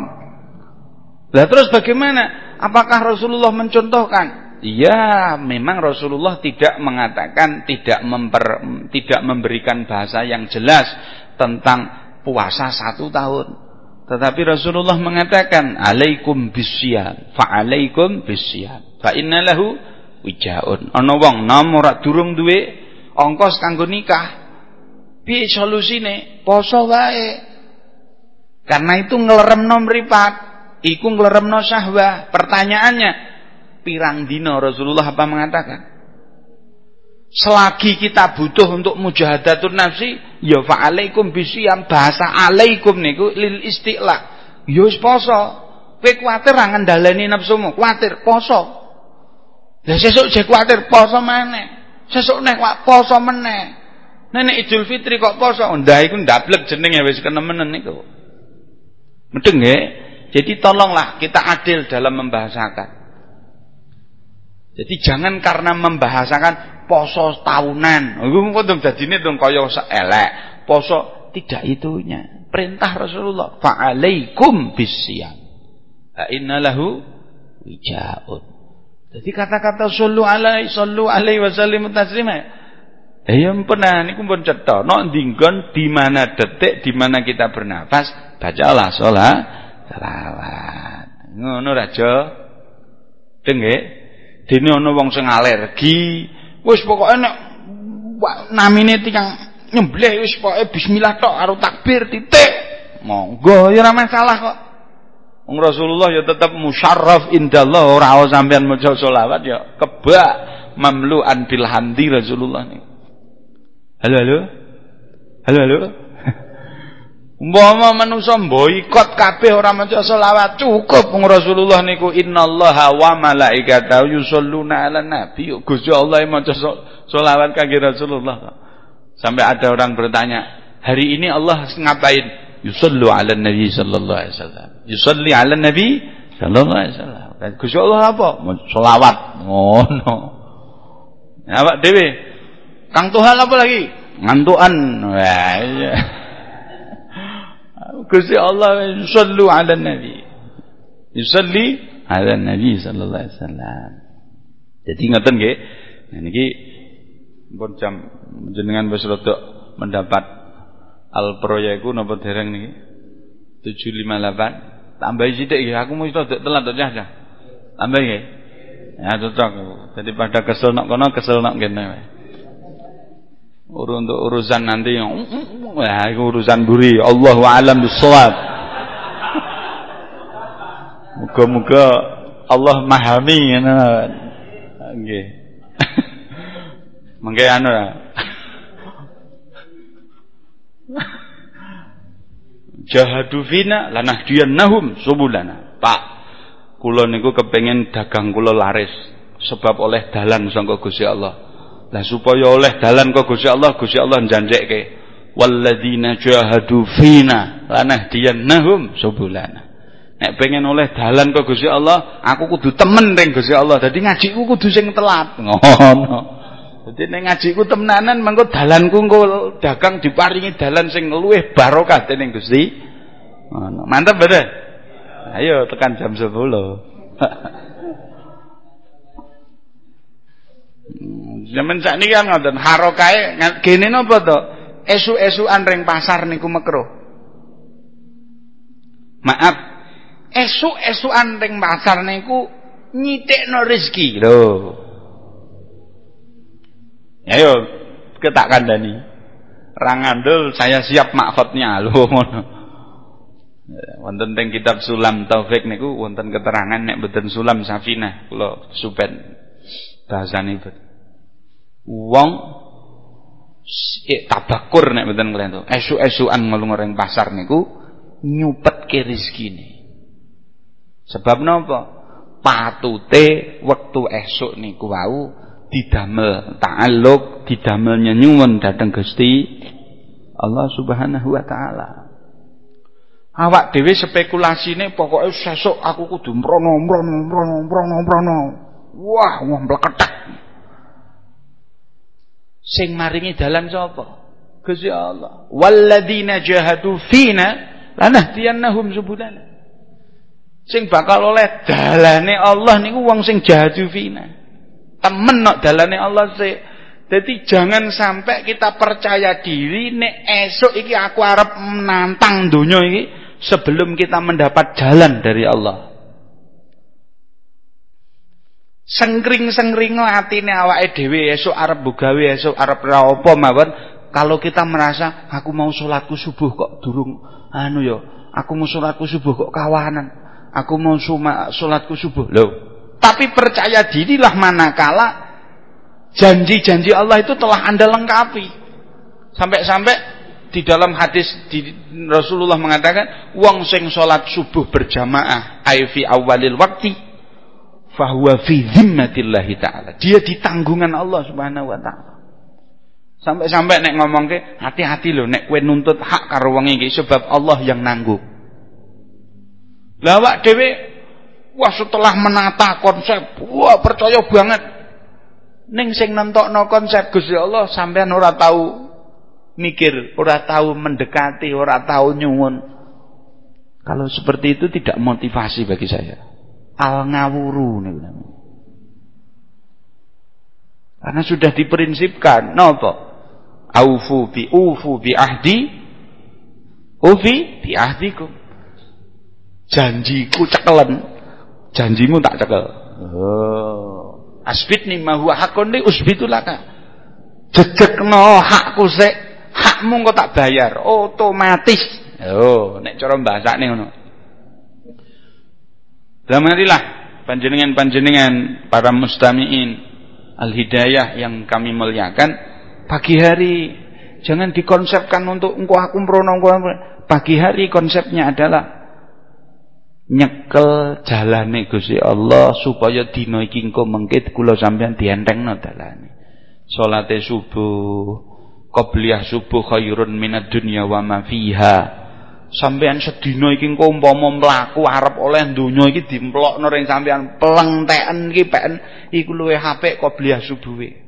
Lah terus bagaimana? Apakah Rasulullah mencontohkan? Iya, memang Rasulullah tidak mengatakan tidak memper, tidak memberikan bahasa yang jelas tentang puasa satu tahun. Tetapi Rasulullah mengatakan alaikum bisyam, fa alaikum bisyam. Fa innalahu wijaun. Ana wong nom ora durung duwe ongkos kanggo nikah. Piye solusine? Poso wae. Karena itu ngeleremno mripat iku ngleremno syahwah. Pertanyaannya, pirang dino Rasulullah apa mengatakan? Selagi kita butuh untuk mujahadatun nafsi, ya fa'alaikum bisyam bahasa alaikum niku lil istiqla. Ya poso. Kowe kuwatir ra ngendhaleni nafsumu, kuwatir poso. Lah sesuk jek kuwatir poso meneh. Sesuk nek poso meneh. Nenek Idul Fitri kok poso, ndah iku ndablek jenenge wis kenemenen niku. Medeng nggih? Jadi tolonglah kita adil dalam membahasakan. Jadi jangan karena membahasakan poso tahunan. Iku kok dadine dong kaya elek. Poso tidak itunya. Perintah Rasulullah, fa'alaikum bisyam. Fa innalahu wijaun. Jadi kata-kata sallu alaihi sallu alaihi wasallim taslima. Eh ya pernah niku pun cetha. Nok dinggon di mana detik di mana kita bernafas, bacalah salat selawat. Ngono ra, Jo? Denge. Dene ana wong sing alergi, wis pokoke nek namine tiyang nyembleh wis pokoke bismillah tok karo takbir titik. Monggo ya ora masalah kok. Rasulullah ya tetap musyarraf indallah ora sampean maca selawat ya kebak mamlu'an bil hamdi Rasulullah nih. Halo halo. Halo halo. Umpama manusa boikot kabeh ora maca selawat cukup wong Rasulullah niku innallaha wa malaikatahu yusholluna 'alan nabi. Gusti Allah maca selawat kangge Rasulullah. Sampai ada orang bertanya, hari ini Allah ngapain? Yusallu 'alan nabi sallallahu alaihi wasallam. Yusalli 'alan nabi sallallahu alaihi wasallam. Dan Gusti Allah apa? Selawat. Ngono. Oh, Awak dhewe Kang Tuhan apa lagi? Ngantuan. Iya. Gusti Allah yusallu ala nabi. Yusalli ala nabi sallallahu alaihi wasallam. Jadi ngoten nggih. Nah niki pun jam jenengan wis rada mendapat al proyeku napa dereng niki? 758. Tambah sithik nggih, aku mesti rada telat to cah. Tambah nggih. Ya cocok. Daripada kesel nak kono kesel nak kene untuk urusan nanti yang wah itu urusan buri Allah alam bisawab muga-muga Allah mahami nggih mengke anu jahadu fina lanahdiyannahum subulana Pak kula niku kepengin dagang kula laris sebab oleh dalan sangka Gusti Allah Lah supaya oleh dalan kok Gusti Allah, Gusti Allah njanjekke walladzina jahadu fina lanahdiyannahum subulana. Nek pengen oleh dalan kok Gusti Allah, aku kudu temen ning Gusti Allah. Dadi ngajiku kudu sing telat. Ngono. Dadi nek ngajiku temenanan mengko dalanku engko dagang diparingi dalan sing luwih barokah dening Gusti. Mantap bener. Ayo tekan jam 10. Zaman sakniki kan ngoten, harokae gene napa to? Esu-esukan ring pasar niku makruh. Maaf, esu-esukan ring pasar niku nyitikno rezeki lho. Ayo ketak kandhani. Rangandul saya siap makhotnya. Lho. Wonten teng kitab Sulam Taufik niku wonten keterangan nek mboten Sulam Safinah kula supen bahasane wong eh, tabakur nek mboten kalian to esu-esuan ngelunga ring pasar niku nyupetke rezekine. Sebab napa? Patute wektu esuk niku wau didamel ta'alluq didamel nyuwun dhateng Gusti Allah Subhanahu wa taala. Awak dhewe spekulasine pokoke sesuk aku kudu mrono mrono mrono mrono mrono. Wah wong bleketek sing maringi dalan sapa? Gusti Allah. Walladzina jahadu fina lanahdiyannahum subulana. Sing bakal oleh dalane Allah niku wong sing jahadu fina temen nok dalane Allah sih jadi jangan sampai kita percaya diri nek esok iki aku arep menantang dunia iki sebelum kita mendapat jalan dari Allah. Sengkring-sengkringo atine awake dhewe esuk arep bugawe esuk arep ra apa mawon kalau kita merasa aku mau salatku subuh kok durung anu ya aku mau salatku subuh kok kawanan aku mau salatku subuh. Lho tapi percaya dirilah manakala janji-janji Allah itu telah Anda lengkapi sampai-sampai di dalam hadis di Rasulullah mengatakan wong sing salat subuh berjamaah ai fi awalil waktu fahuwa fi zimmatillahi ta'ala. Dia di tanggungan Allah Subhanahu wa taala. Sampai-sampai nek ngomong ke hati-hati loh nek kowe nuntut hak karo wong sebab Allah yang nanggung. Lah awak wah setelah menata konsep, wah percaya banget. Ning sing nentokno konsep Gusti Allah sampean ora tahu mikir, ora tahu mendekati, ora tahu nyuwun. Kalau seperti itu tidak motivasi bagi saya al ngawuru Karena sudah diprinsipkan napa? Aufu bi ufu bi ahdi ufi bi ahdikum. Janjiku cekelen, janjimu tak cekel. Oh. Asbitni ma huwa hakun li usbitu laka. Jejekno hakku sik, hakmu kok tak bayar otomatis. Oh, nek cara bahasane ngono. Damarilah panjenengan-panjenengan para mustamiin al-hidayah yang kami muliakan pagi hari jangan dikonsepkan untuk engkau aku engkau Pagi hari konsepnya adalah nyekel jalane Gusti Allah supaya dina iki engko mengke kula sampean dientengno dalane. Salate subuh, qabliyah subuh khairun minad dunya wa ma fiha. Sampean sedina iki engko umpama mlaku arep oleh donya iki dimplokno ring sampean plengteken iki peken iku luwih apik qabliyah subuhe.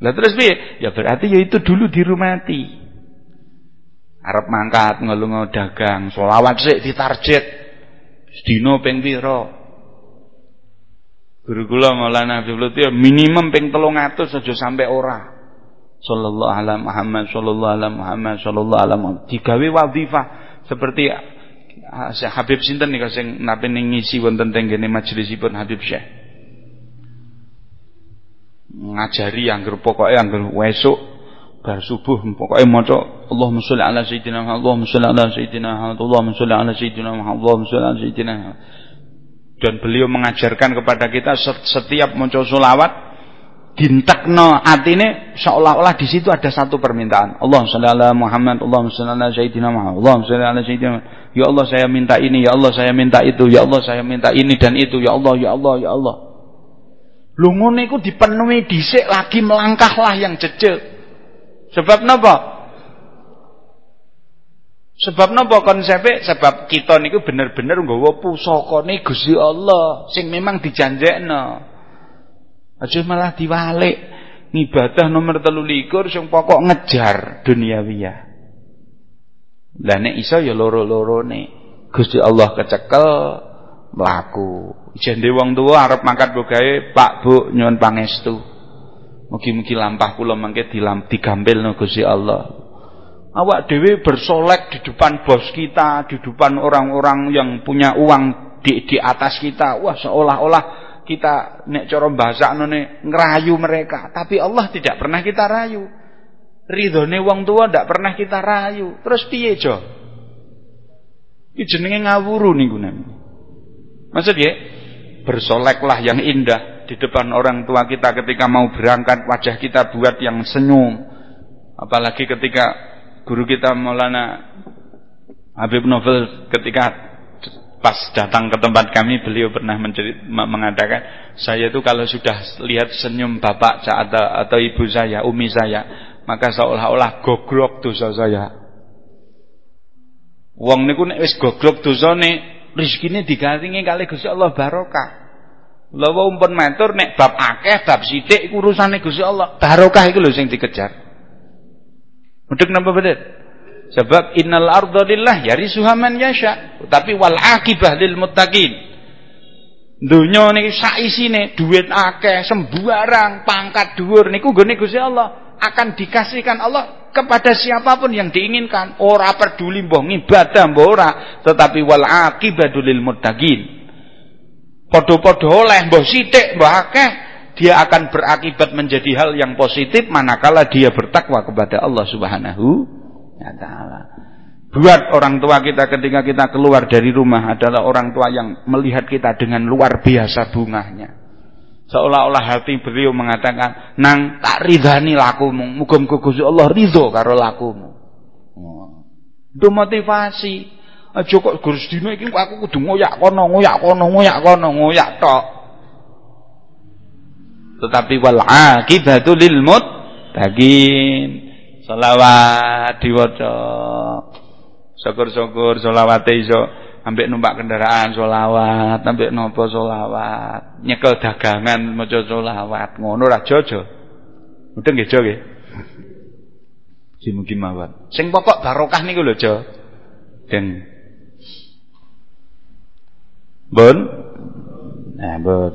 Lah terus piye? Ya berarti ya itu dulu dirumati. Arep mangkat ngelungo dagang, selawat sik ditarget. Sedina ping pira? Guru kula Maulana Abdul ya minimum ping 300 aja sampai ora. Sallallahu alaihi Muhammad sallallahu alaihi Muhammad sallallahu alaihi Muhammad. Digawe wadhifah seperti ah, Habib sinten nika sing nate ngisi wonten tenggene majelisipun Habib Syekh. Ngajari yang pokoke angger wesuk bar subuh pokoke maca Allahumma sholli ala sayyidina Muhammad Allahumma sholli ala sayyidina Muhammad Allahumma sholli ala sayyidina Muhammad Allahumma sholli ala sayyidina Muhammad dan beliau mengajarkan kepada kita setiap maca selawat dintekno atine seolah-olah di situ ada satu permintaan. Allah sholli ala Muhammad, Allah sholli ala sayyidina Muhammad, Allah sholli ala sayyidina. Ya Allah saya minta ini, ya Allah saya minta itu, ya Allah saya minta ini dan itu, ya Allah, ya Allah, ya Allah. Lu iku dipenuhi dhisik lagi melangkahlah yang jejel. Sebab napa? Sebab napa konsepnya? Sebab kita niku bener-bener nggawa pusakane Gusti Allah sing memang dijanjekno. Aja malah diwalik. Ngibadah nomor telu likur sing pokok ngejar duniawiyah. Lah nek iso ya loro-lorone. Gusti Allah kecekel mlaku. Jende wong tuwa arep mangkat bogae, Pak Bu nyuwun pangestu. Mugi-mugi lampah kula mangke dilam digampilno Gusti Allah. Awak dewi bersolek di depan bos kita, di depan orang-orang yang punya uang di, di atas kita. Wah, seolah-olah kita nek cara bahasane ngerayu mereka, tapi Allah tidak pernah kita rayu. Ridhone wong tua tidak pernah kita rayu. Terus piye, Jo? Iki jenenge ngawuru niku namanya. Maksud ya, bersoleklah yang indah di depan orang tua kita ketika mau berangkat wajah kita buat yang senyum. Apalagi ketika guru kita Maulana Habib Novel ketika pas datang ke tempat kami beliau pernah mengatakan saya itu kalau sudah lihat senyum bapak atau, atau ibu saya, umi saya, maka seolah-olah gogrok dosa saya. Wong niku nek wis gogrok dosane, rezekine digantingi kali Gusti Allah barokah. Lawa umpun matur nek bab akeh, bab sithik iku urusane Gusti Allah. Barokah iku lho sing dikejar. Mudhek napa bener? Sebab innal arda lillah yarisuha man yasha. Tapi wal akibah lil muttaqin. Dunya niki sak isine duit akeh, sembarang, pangkat dhuwur niku nggone Gusti Allah akan dikasihkan Allah kepada siapa pun yang diinginkan. Ora peduli mbah ngibadah mbah ora, tetapi wal akibatu lil muttaqin. Padha-padha oleh mbah sithik mbah akeh, dia akan berakibat menjadi hal yang positif manakala dia bertakwa kepada Allah Subhanahu ya taala. Buat orang tua kita ketika kita keluar dari rumah adalah orang tua yang melihat kita dengan luar biasa bungahnya. Seolah-olah hati beliau mengatakan, "Nang tak ridhani lakumu, muga-muga Allah ridho karo lakumu." Oh. Itu motivasi. Aja kok Gus dino iki aku kudu ngoyak kono, ngoyak kono, ngoyak kono, ngoyak tok. Tetapi wal aqibatu lil muttaqin. Selawat diwaca. Syukur-syukur selawate iso ambek numpak kendaraan selawat, ambek nopo selawat, nyekel dagangan maca selawat. Ngono ra jojo. Mudeng nggih, Jo nggih. Mugi-mugi mawon. Sing pokok barokah niku lho, Jo. Den. Bon. Nah, bon.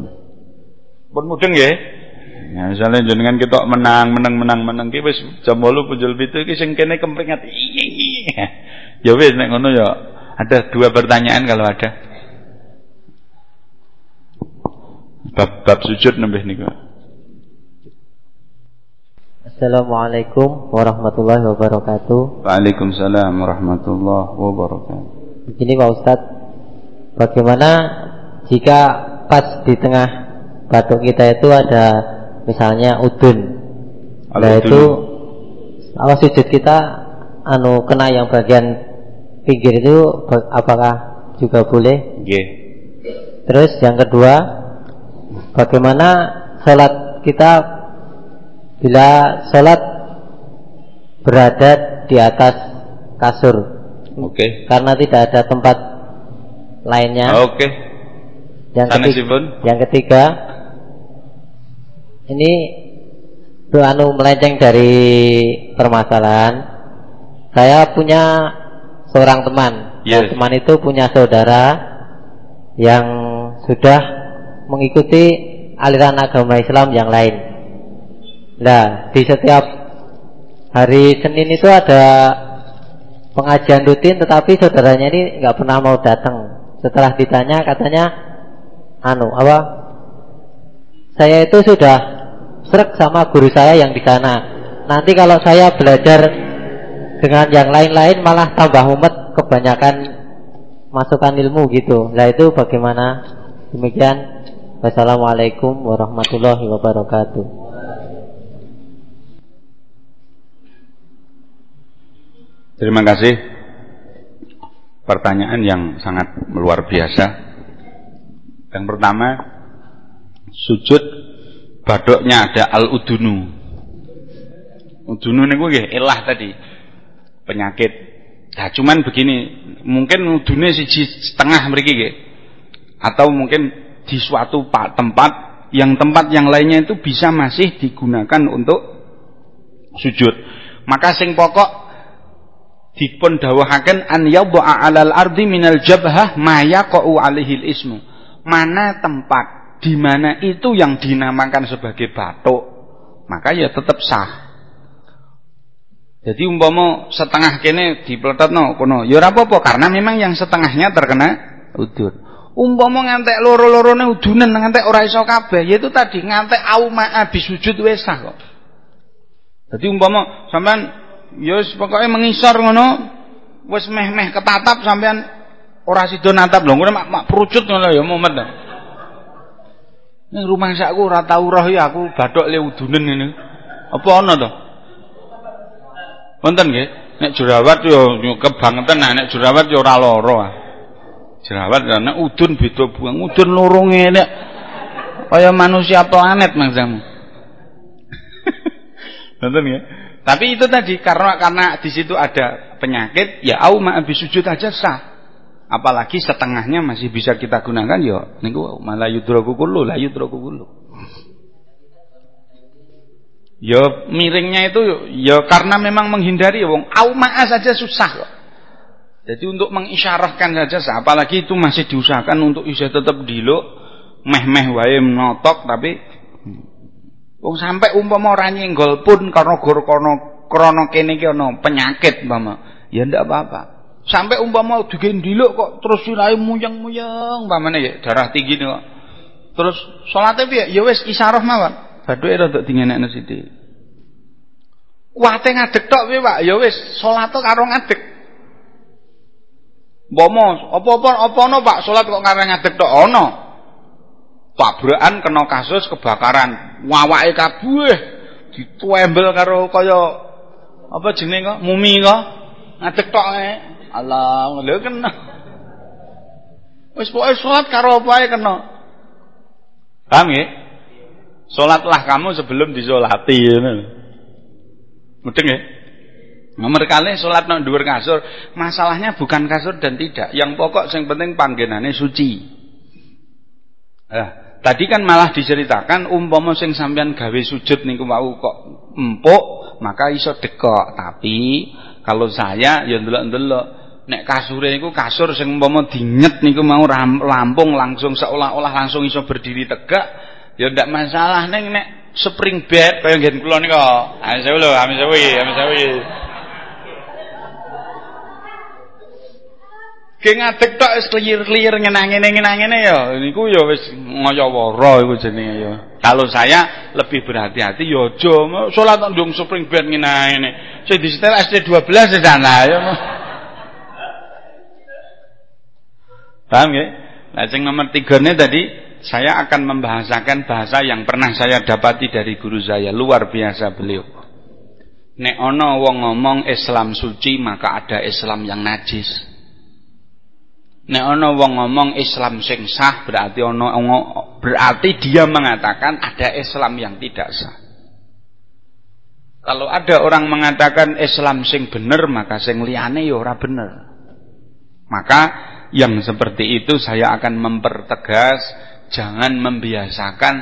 Bon mudeng nggih. Ya misalnya jenengan kita menang, menang, menang, menang ki wis jam 8 punjul pitu iki sing kene kempringat. Ya wis nek ngono ya ada dua pertanyaan kalau ada. Bab bab sujud nembih niku. Assalamualaikum warahmatullahi wabarakatuh. Waalaikumsalam warahmatullahi wabarakatuh. Begini Pak Ustadz, bagaimana jika pas di tengah batuk kita itu ada misalnya udun. Nah itu awas sujud kita anu kena yang bagian pinggir itu apakah juga boleh? Yeah. Terus yang kedua, bagaimana sholat kita bila sholat berada di atas kasur? Oke. Okay. Karena tidak ada tempat lainnya. Oke. Okay. Yang ketiga, yang ketiga, ini anu melenceng dari permasalahan. Saya punya seorang teman. Yes. teman itu punya saudara yang sudah mengikuti aliran agama Islam yang lain. Nah, di setiap hari Senin itu ada pengajian rutin, tetapi saudaranya ini nggak pernah mau datang. Setelah ditanya, katanya, anu apa? Saya itu sudah serak sama guru saya yang di sana. Nanti kalau saya belajar dengan yang lain-lain malah tambah umat kebanyakan masukan ilmu gitu. Nah itu bagaimana? Demikian. Wassalamualaikum warahmatullahi wabarakatuh. Terima kasih. Pertanyaan yang sangat luar biasa. Yang pertama, sujud badoknya ada al-udunu. Udunu niku nggih elah tadi penyakit. Nah, cuman begini, mungkin dunia siji setengah mereka gitu. Atau mungkin di suatu tempat yang tempat yang lainnya itu bisa masih digunakan untuk sujud. Maka sing pokok dipun dawuhaken an yadha'a 'alal ardi minal jabhah ma yaqa'u 'alaihil ismu. Mana tempat di mana itu yang dinamakan sebagai batuk, maka ya tetap sah. Jadi umpama setengah kene no kono, ya ora apa-apa karena memang yang setengahnya terkena udur. Umpama ngantek loro-lorone udunan ngantek ora iso kabeh, yaitu tadi ngantek auma sujud wis sah kok. Jadi umpama sampean ya wis pokoke mengisor ngono, wis meh-meh ketatap sampean ora sida natap lho, ngono mak, mak perucut ngono ya mumet. Ning rumah sakku ora tau ya aku bathok le udunen ngene. Apa ana to? Wonten nggih. Nek jerawat yo kebangetan nah nek jerawat yo ora lara. Ah. Jerawat ya nek udun beda buang. Udun loro ngene. Kaya manusia planet mangsamu. Wonten nggih. Tapi itu tadi karena karena di situ ada penyakit, ya au ma sujud aja sah. Apalagi setengahnya masih bisa kita gunakan ya niku malah yudraku kullu la yudraku kullu. Ya miringnya itu ya karena memang menghindari ya wong aumaa saja susah kok. Jadi untuk mengisyarahkan saja apalagi itu masih diusahakan untuk bisa tetap dilo meh-meh wae menotok tapi wong sampai umpama ora nyenggol pun karena gor kono krana kene iki ana penyakit umpama ya ndak apa-apa. Sampai umpama digendiluk kok terus sirahe muyang-muyang umpamane ya darah tinggi kok. Terus salate piye? Ya wis isyarah mawon. Bathuke rada dingenekno sithik. Kuwate ngadeg tok piye, Pak? Ya wis, salat karo ngadeg. Bomo, apa-apa apa ana, Pak? Salat kok karo ngadeg tok ana. Tabrakan kena kasus kebakaran, wawake kabeh dituembel karo kaya apa jenenge kok mumi kok ngadeg tok. Allah, lho kena. Wis pokoke salat karo apa ae kena. Paham nggih? Sholatlah kamu sebelum disolati. Mudeng ya? Nomor kali sholat nang dhuwur kasur, masalahnya bukan kasur dan tidak. Yang pokok yang penting panggenane suci. Nah, tadi kan malah diceritakan umpama sing sampean gawe sujud niku wau kok empuk, maka iso dekok. Tapi kalau saya ya ndelok-ndelok nek kasure niku kasur sing umpama dinyet niku mau lampung langsung seolah-olah langsung iso berdiri tegak Ya ndak masalah neng nek spring bed kaya nggen kula nika. Amin sewu lho, amin sewu, amin sewu. Ki ngadeg tok wis clear-clear ngenang-ngene ya. Niku ya wis ngoyo wara iku jenenge ya. Kalau saya lebih berhati-hati ya aja salat ndung spring bed ngene-ngene. Sing disetel SD 12 sana ya. Paham nggih? Nah sing nomor 3 ne tadi saya akan membahasakan bahasa yang pernah saya dapati dari guru saya luar biasa beliau nek ana wong ngomong Islam suci maka ada Islam yang najis. Nek ana wong ngomong Islam sing sah berarti ana berarti dia mengatakan ada Islam yang tidak sah. Kalau ada orang mengatakan Islam sing bener maka sing liyane ya ora bener. Maka yang seperti itu saya akan mempertegas jangan membiasakan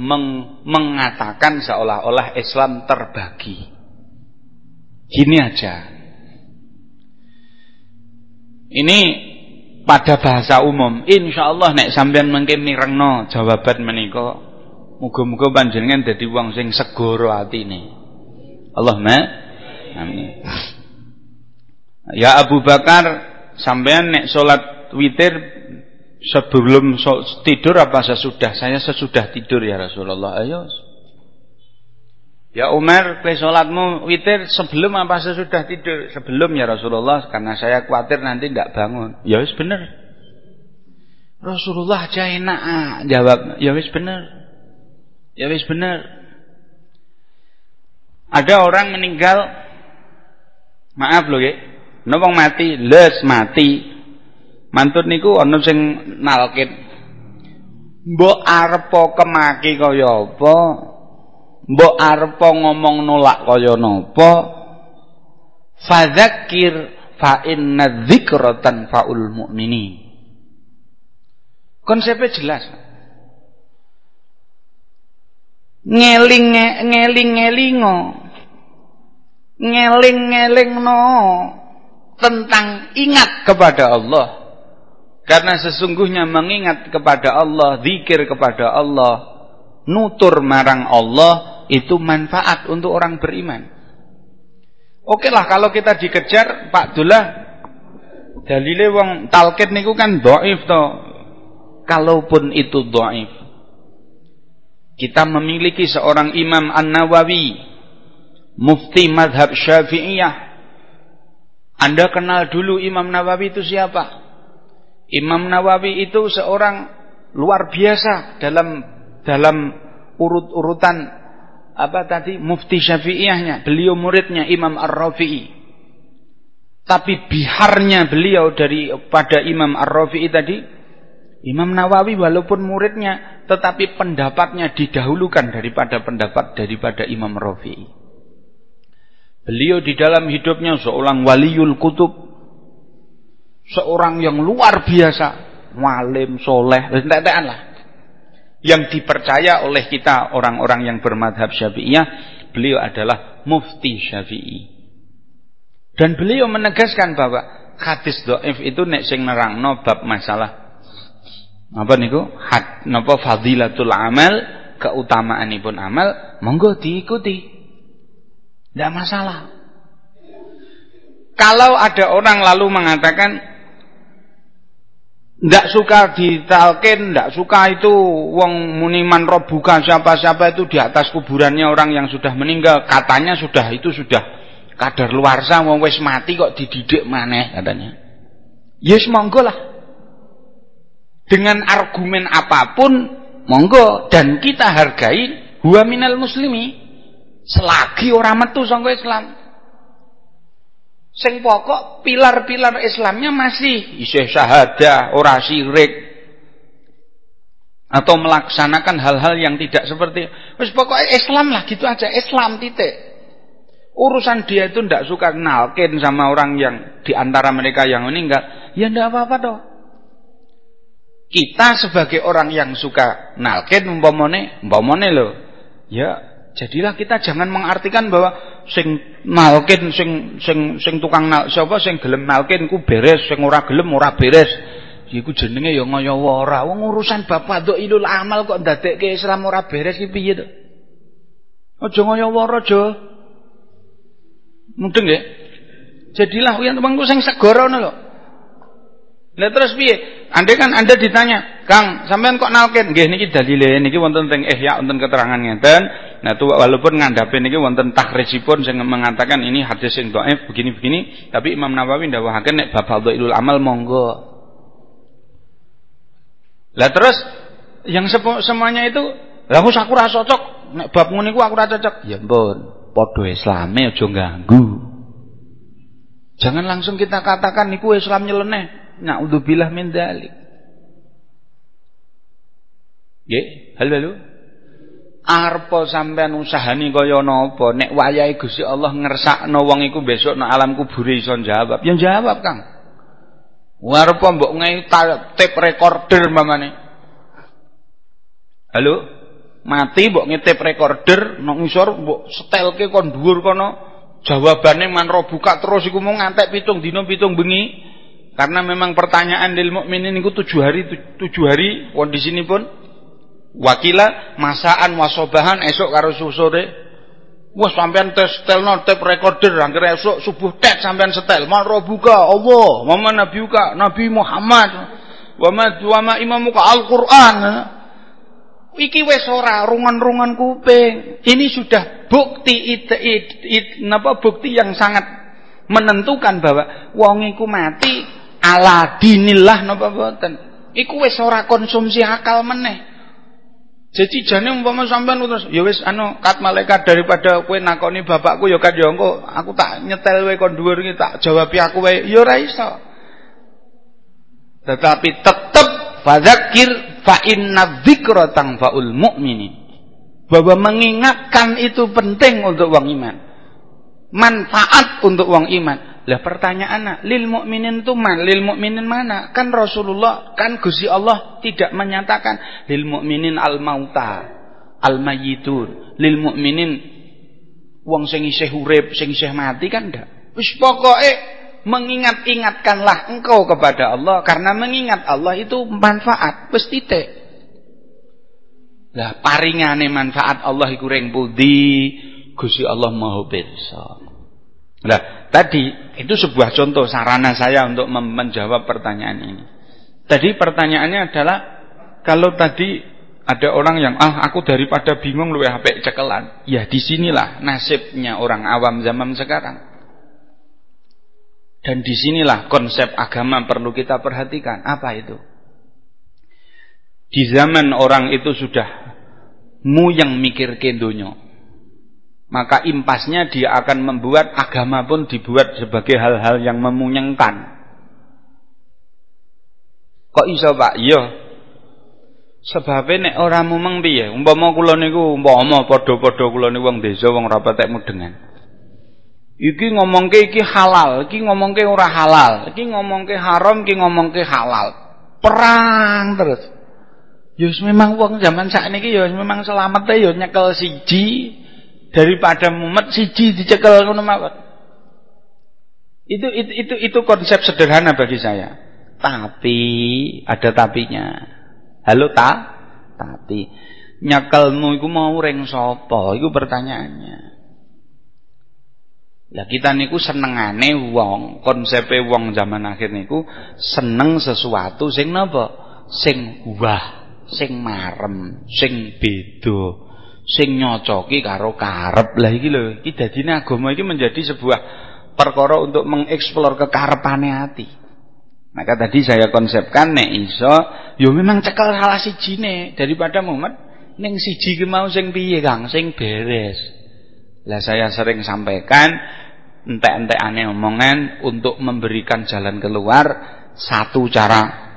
meng mengatakan seolah-olah Islam terbagi. Gini aja. Ini pada bahasa umum. Insya Allah nek sampean mungkin mirengno jawaban menika muga-muga panjenengan dadi wong sing segoro atine. Allahumma amin. Ya Abu Bakar sampean nek salat witir sebelum tidur apa sesudah? Saya sesudah tidur ya Rasulullah. Ayo Ya Umar, kue sholatmu witir sebelum apa sesudah tidur? Sebelum ya Rasulullah, karena saya khawatir nanti tidak bangun. Ya wis bener. Rasulullah aja enak ah, jawab. Ya wis bener. Ya wis bener. Ada orang meninggal, maaf loh ya, nopong mati, les mati. Mantut niku ana sing nalkin. Mbok arep kemaki kaya apa? Mbok arep ngomong nolak kaya napa? Fadzakir fa inna dzikra tanfaul konsepnya jelas. Ngeling ngeling ngelingo ngeling ngeling no tentang ingat kepada Allah. Karena sesungguhnya mengingat kepada Allah zikir kepada Allah nutur marang Allah itu manfaat untuk orang beriman. Oke lah kalau kita dikejar Pak Dullah dalile wong talqin niku kan dhaif to. Kalaupun itu dhaif. Kita memiliki seorang Imam An-Nawawi, mufti madhab Syafi'iyah. Anda kenal dulu Imam Nawawi itu siapa? Imam Nawawi itu seorang luar biasa dalam dalam urut-urutan apa tadi? Mufti syafi'iyahnya. Beliau muridnya Imam Ar-Rafi'i. Tapi biharnya beliau dari pada Imam Ar-Rafi'i tadi Imam Nawawi walaupun muridnya tetapi pendapatnya didahulukan daripada pendapat daripada Imam Rafi'i. Beliau di dalam hidupnya seorang waliul kutub. Seorang yang luar biasa. Walim soleh dan lah yang dipercaya oleh kita orang-orang yang bermadhab syafi'iyah beliau adalah mufti syafi'i. Dan beliau menegaskan bahwa hadis do'if itu nek sing nerangno bab masalah. Apa niku? Had napa fadilatul amal keutamaanipun amal monggo diikuti. Tidak masalah. Kalau ada orang lalu mengatakan Ndak suka ditalkin, ndak suka itu wong muniman robuka siapa-siapa itu di atas kuburannya orang yang sudah meninggal. Katanya sudah itu sudah kadar luarsa wong wis mati kok dididik maneh katanya. Yes monggo lah. Dengan argumen apa pun monggo dan kita hargai huwa minal muslimi. Selagi orang metu sangka Islam. Sing pokok pilar-pilar Islamnya masih isih syahadah, ora syirik. Atau melaksanakan hal-hal yang tidak seperti wis pokoknya Islam lah gitu aja, Islam titik. Urusan dia itu tidak suka nalkin sama orang yang di antara mereka yang meninggal, ya tidak apa-apa toh. Kita sebagai orang yang suka nalkin umpamane, umpamane loh. Ya, jadilah kita jangan mengartikan bahwa sing nalkin sing sing sing tukang nal sapa sing gelem nalkin ku beres sing ora gelem ora beres. Iku jenenge ya ngaya ora. Wong urusan bapak ilul amal kok ndadekke Islam ora beres iki piye to? Aja ngaya ora aja mudeng nggih jadilah yang temanku sing segara ngono lho. Terus piye? Andai kan Anda ditanya, "Kang, sampean kok nalkin?" Nggih niki dalile niki wonten teng Ihya wonten keterangan ngeten. Nah, tuh walaupun ngandhape niki wonten tahrijipun sing mengatakan ini hadis sing dhaif begini-begini, tapi Imam Nawawi ndawuhaken nek bab fadhailul amal monggo. Lah terus yang semuanya itu, lah aku ora cocok, nek bab ngene aku ora cocok. Ya ampun. padha islame aja ganggu. Jangan langsung kita katakan niku Islam nyeleneh. Naudzubillah min dzalik. Nggih, halo halo. Arpa sampean usahani kaya napa? Nek wayahe Gusti Allah ngersakno wong iku besok nang alam kubur iso jawab. Ya jawab, Kang. Arpa mbok ngai tape recorder mamane. Halo? Mati mbok ngetip recorder nang ngisor mbok setelke kon dhuwur kono. Jawabane manro buka terus iku mau ngantek pitung dino pitung bengi. Karena memang pertanyaan lil mukminin niku tujuh hari tujuh hari pun wakila masaan wasobahan esok karo sore Wah sampean tes setelno tape recorder akhirnya esok subuh tek sampean setel. Man buka Allah wa nabiuka Nabi Muhammad wa ma wa ma imamuka Al-Qur'an. Iki wis ora rungan-rungan kuping. Ini sudah bukti it, it, it, napa bukti yang sangat menentukan bahwa wong iku mati ala dinillah napa boten. Iku wis ora konsumsi akal meneh. Jadi jane umpama sampean terus ya wis anu kat malaikat daripada kowe nakoni bapakku ya kan ya engko aku tak nyetel wae kon dhuwur iki tak jawabi aku wae ya ora iso. Tetapi tetep fadzakir fa inna dzikra tanfaul mu'minin. Bahwa mengingatkan itu penting untuk wong iman. Manfaat untuk wong iman. Lah pertanyaannya, lil mukminin itu man, lil mukminin mana? Kan Rasulullah, kan Gusti Allah tidak menyatakan lil mukminin al mauta, al mayyitun, lil mukminin wong sing isih urip, sing isih mati kan ndak. Wis pokoke mengingat-ingatkanlah engkau kepada Allah karena mengingat Allah itu manfaat wis titik. Lah paringane manfaat Allah iku ring pundi? Gusti Allah Maha pirsa lah tadi itu sebuah contoh sarana saya untuk menjawab pertanyaan ini tadi pertanyaannya adalah kalau tadi ada orang yang ah aku daripada bingung luwe HP cekelan ya di sinilah nasibnya orang awam zaman sekarang dan di sinilah konsep agama perlu kita perhatikan. Apa itu? Di zaman orang itu sudah mu yang mikir kendonyo. Maka impasnya dia akan membuat agama pun dibuat sebagai hal-hal yang memunyengkan. Kok iso Pak? Iya. Sebabnya nek ora mumeng piye? Umpama kula niku umpama padha-padha kula niku wong desa wong ra patek mudengan. Iki ngomongke iki halal, iki ngomongke ora halal, iki ngomongke haram, iki ngomongke halal. Perang terus. Ya memang wong zaman sakniki ya memang selamat ya nyekel siji daripada mumet siji dicekel ngono mawon. Itu, itu itu itu konsep sederhana bagi saya. Tapi ada tapinya. Halo ta? Tapi nyekelmu iku mau ring sapa? Iku pertanyaannya. Lah kita niku senengane wong, konsepe wong zaman akhir niku seneng sesuatu sing napa? Sing wah, sing marem, sing beda, sing nyocoki karo karep. Lah iki lho, iki dadine agama iki menjadi sebuah perkara untuk mengeksplor kekarepane hati. Maka tadi saya konsepkan nek iso yo ya memang cekel salah sijine daripada mumet ning siji ki mau sing piye Kang, sing beres. Lah saya sering sampaikan entek-entek aneh omongan untuk memberikan jalan keluar satu cara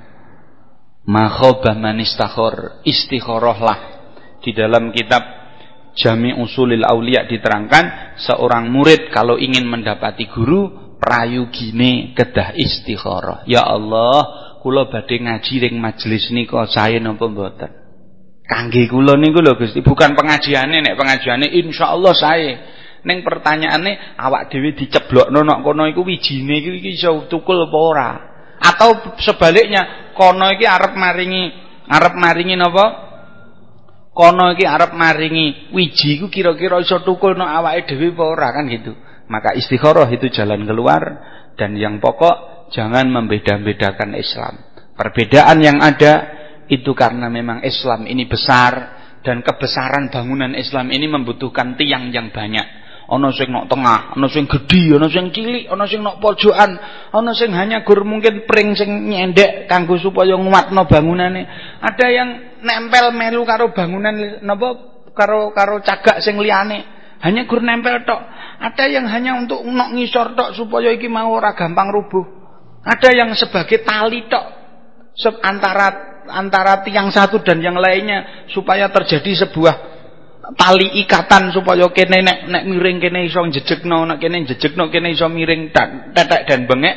makhobah manistakhor istikharahlah di dalam kitab Jami Usulil Aulia diterangkan seorang murid kalau ingin mendapati guru prayugine kedah istikharah. Ya Allah kula badhe ngaji ring majelis nika saya napa mboten? Kangge kula niku lho Gusti bukan pengajiane nek pengajiane insyaallah saya ning pertanyaane awak dhewe diceblokno nok kono iku wijine iki iso tukul apa ora? Atau sebaliknya kono iki arep maringi arep maringi napa kono iki arep maringi. Wiji iku kira-kira iso tukul nok awake dhewe apa ora kan gitu. Maka istikharah itu jalan keluar dan yang pokok jangan membeda-bedakan Islam. Perbedaan yang ada itu karena memang Islam ini besar dan kebesaran bangunan Islam ini membutuhkan tiang yang banyak. Ana sing nok tengah, ana sing gedhi, ana sing cilik, ana sing nok pojokan, ana sing hanya gur mungkin pring sing nyendek kanggo supaya nguatno bangunane. Ada yang nempel melu karo bangunan napa karo karo cagak sing liyane. hanya gur nempel tok. Ada yang hanya untuk nok ngisor tok supaya iki mau ora gampang rubuh. Ada yang sebagai tali tok antara antara tiang satu dan yang lainnya supaya terjadi sebuah tali ikatan supaya kene nek nek miring kene iso jejekno nek kene jejekno kene iso miring dan tetek dan bengek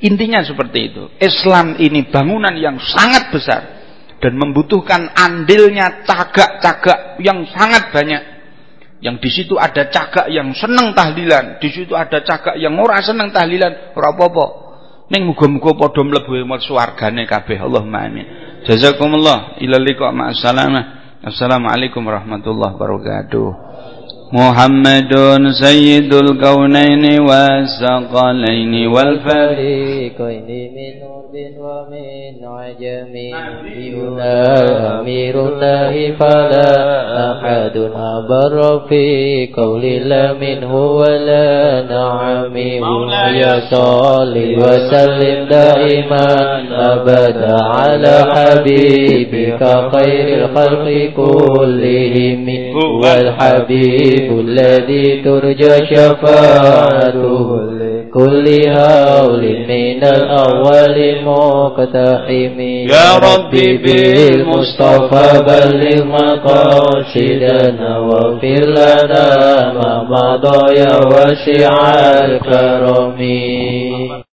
intinya seperti itu Islam ini bangunan yang sangat besar dan membutuhkan andilnya cagak-cagak yang sangat banyak yang di situ ada cagak yang seneng tahlilan, di situ ada cagak yang ora seneng tahlilan, ora apa-apa. Ning muga-muga padha mlebu swargane kabeh. Allahumma amin. Jazakumullah. Ila liqa ma'assalamah. Assalamualaikum warahmatullahi wabarakatuh. محمد سيد الكونين والثقلين والفريقين من نور ومن عجم. نبينا أمير الله فلا أحد أبر في قول لا منه ولا نعم. مولاي صل وسلم دائما أبدا على حبيبك خير الخلق كلهم هو الحبيب. الحبيب الذي ترجى شفاعته لكل هول من الأول مقتحم. يا ربي بالمصطفى بلغ مقاصدنا واغفر لنا ما مضى يا واسع الكرم.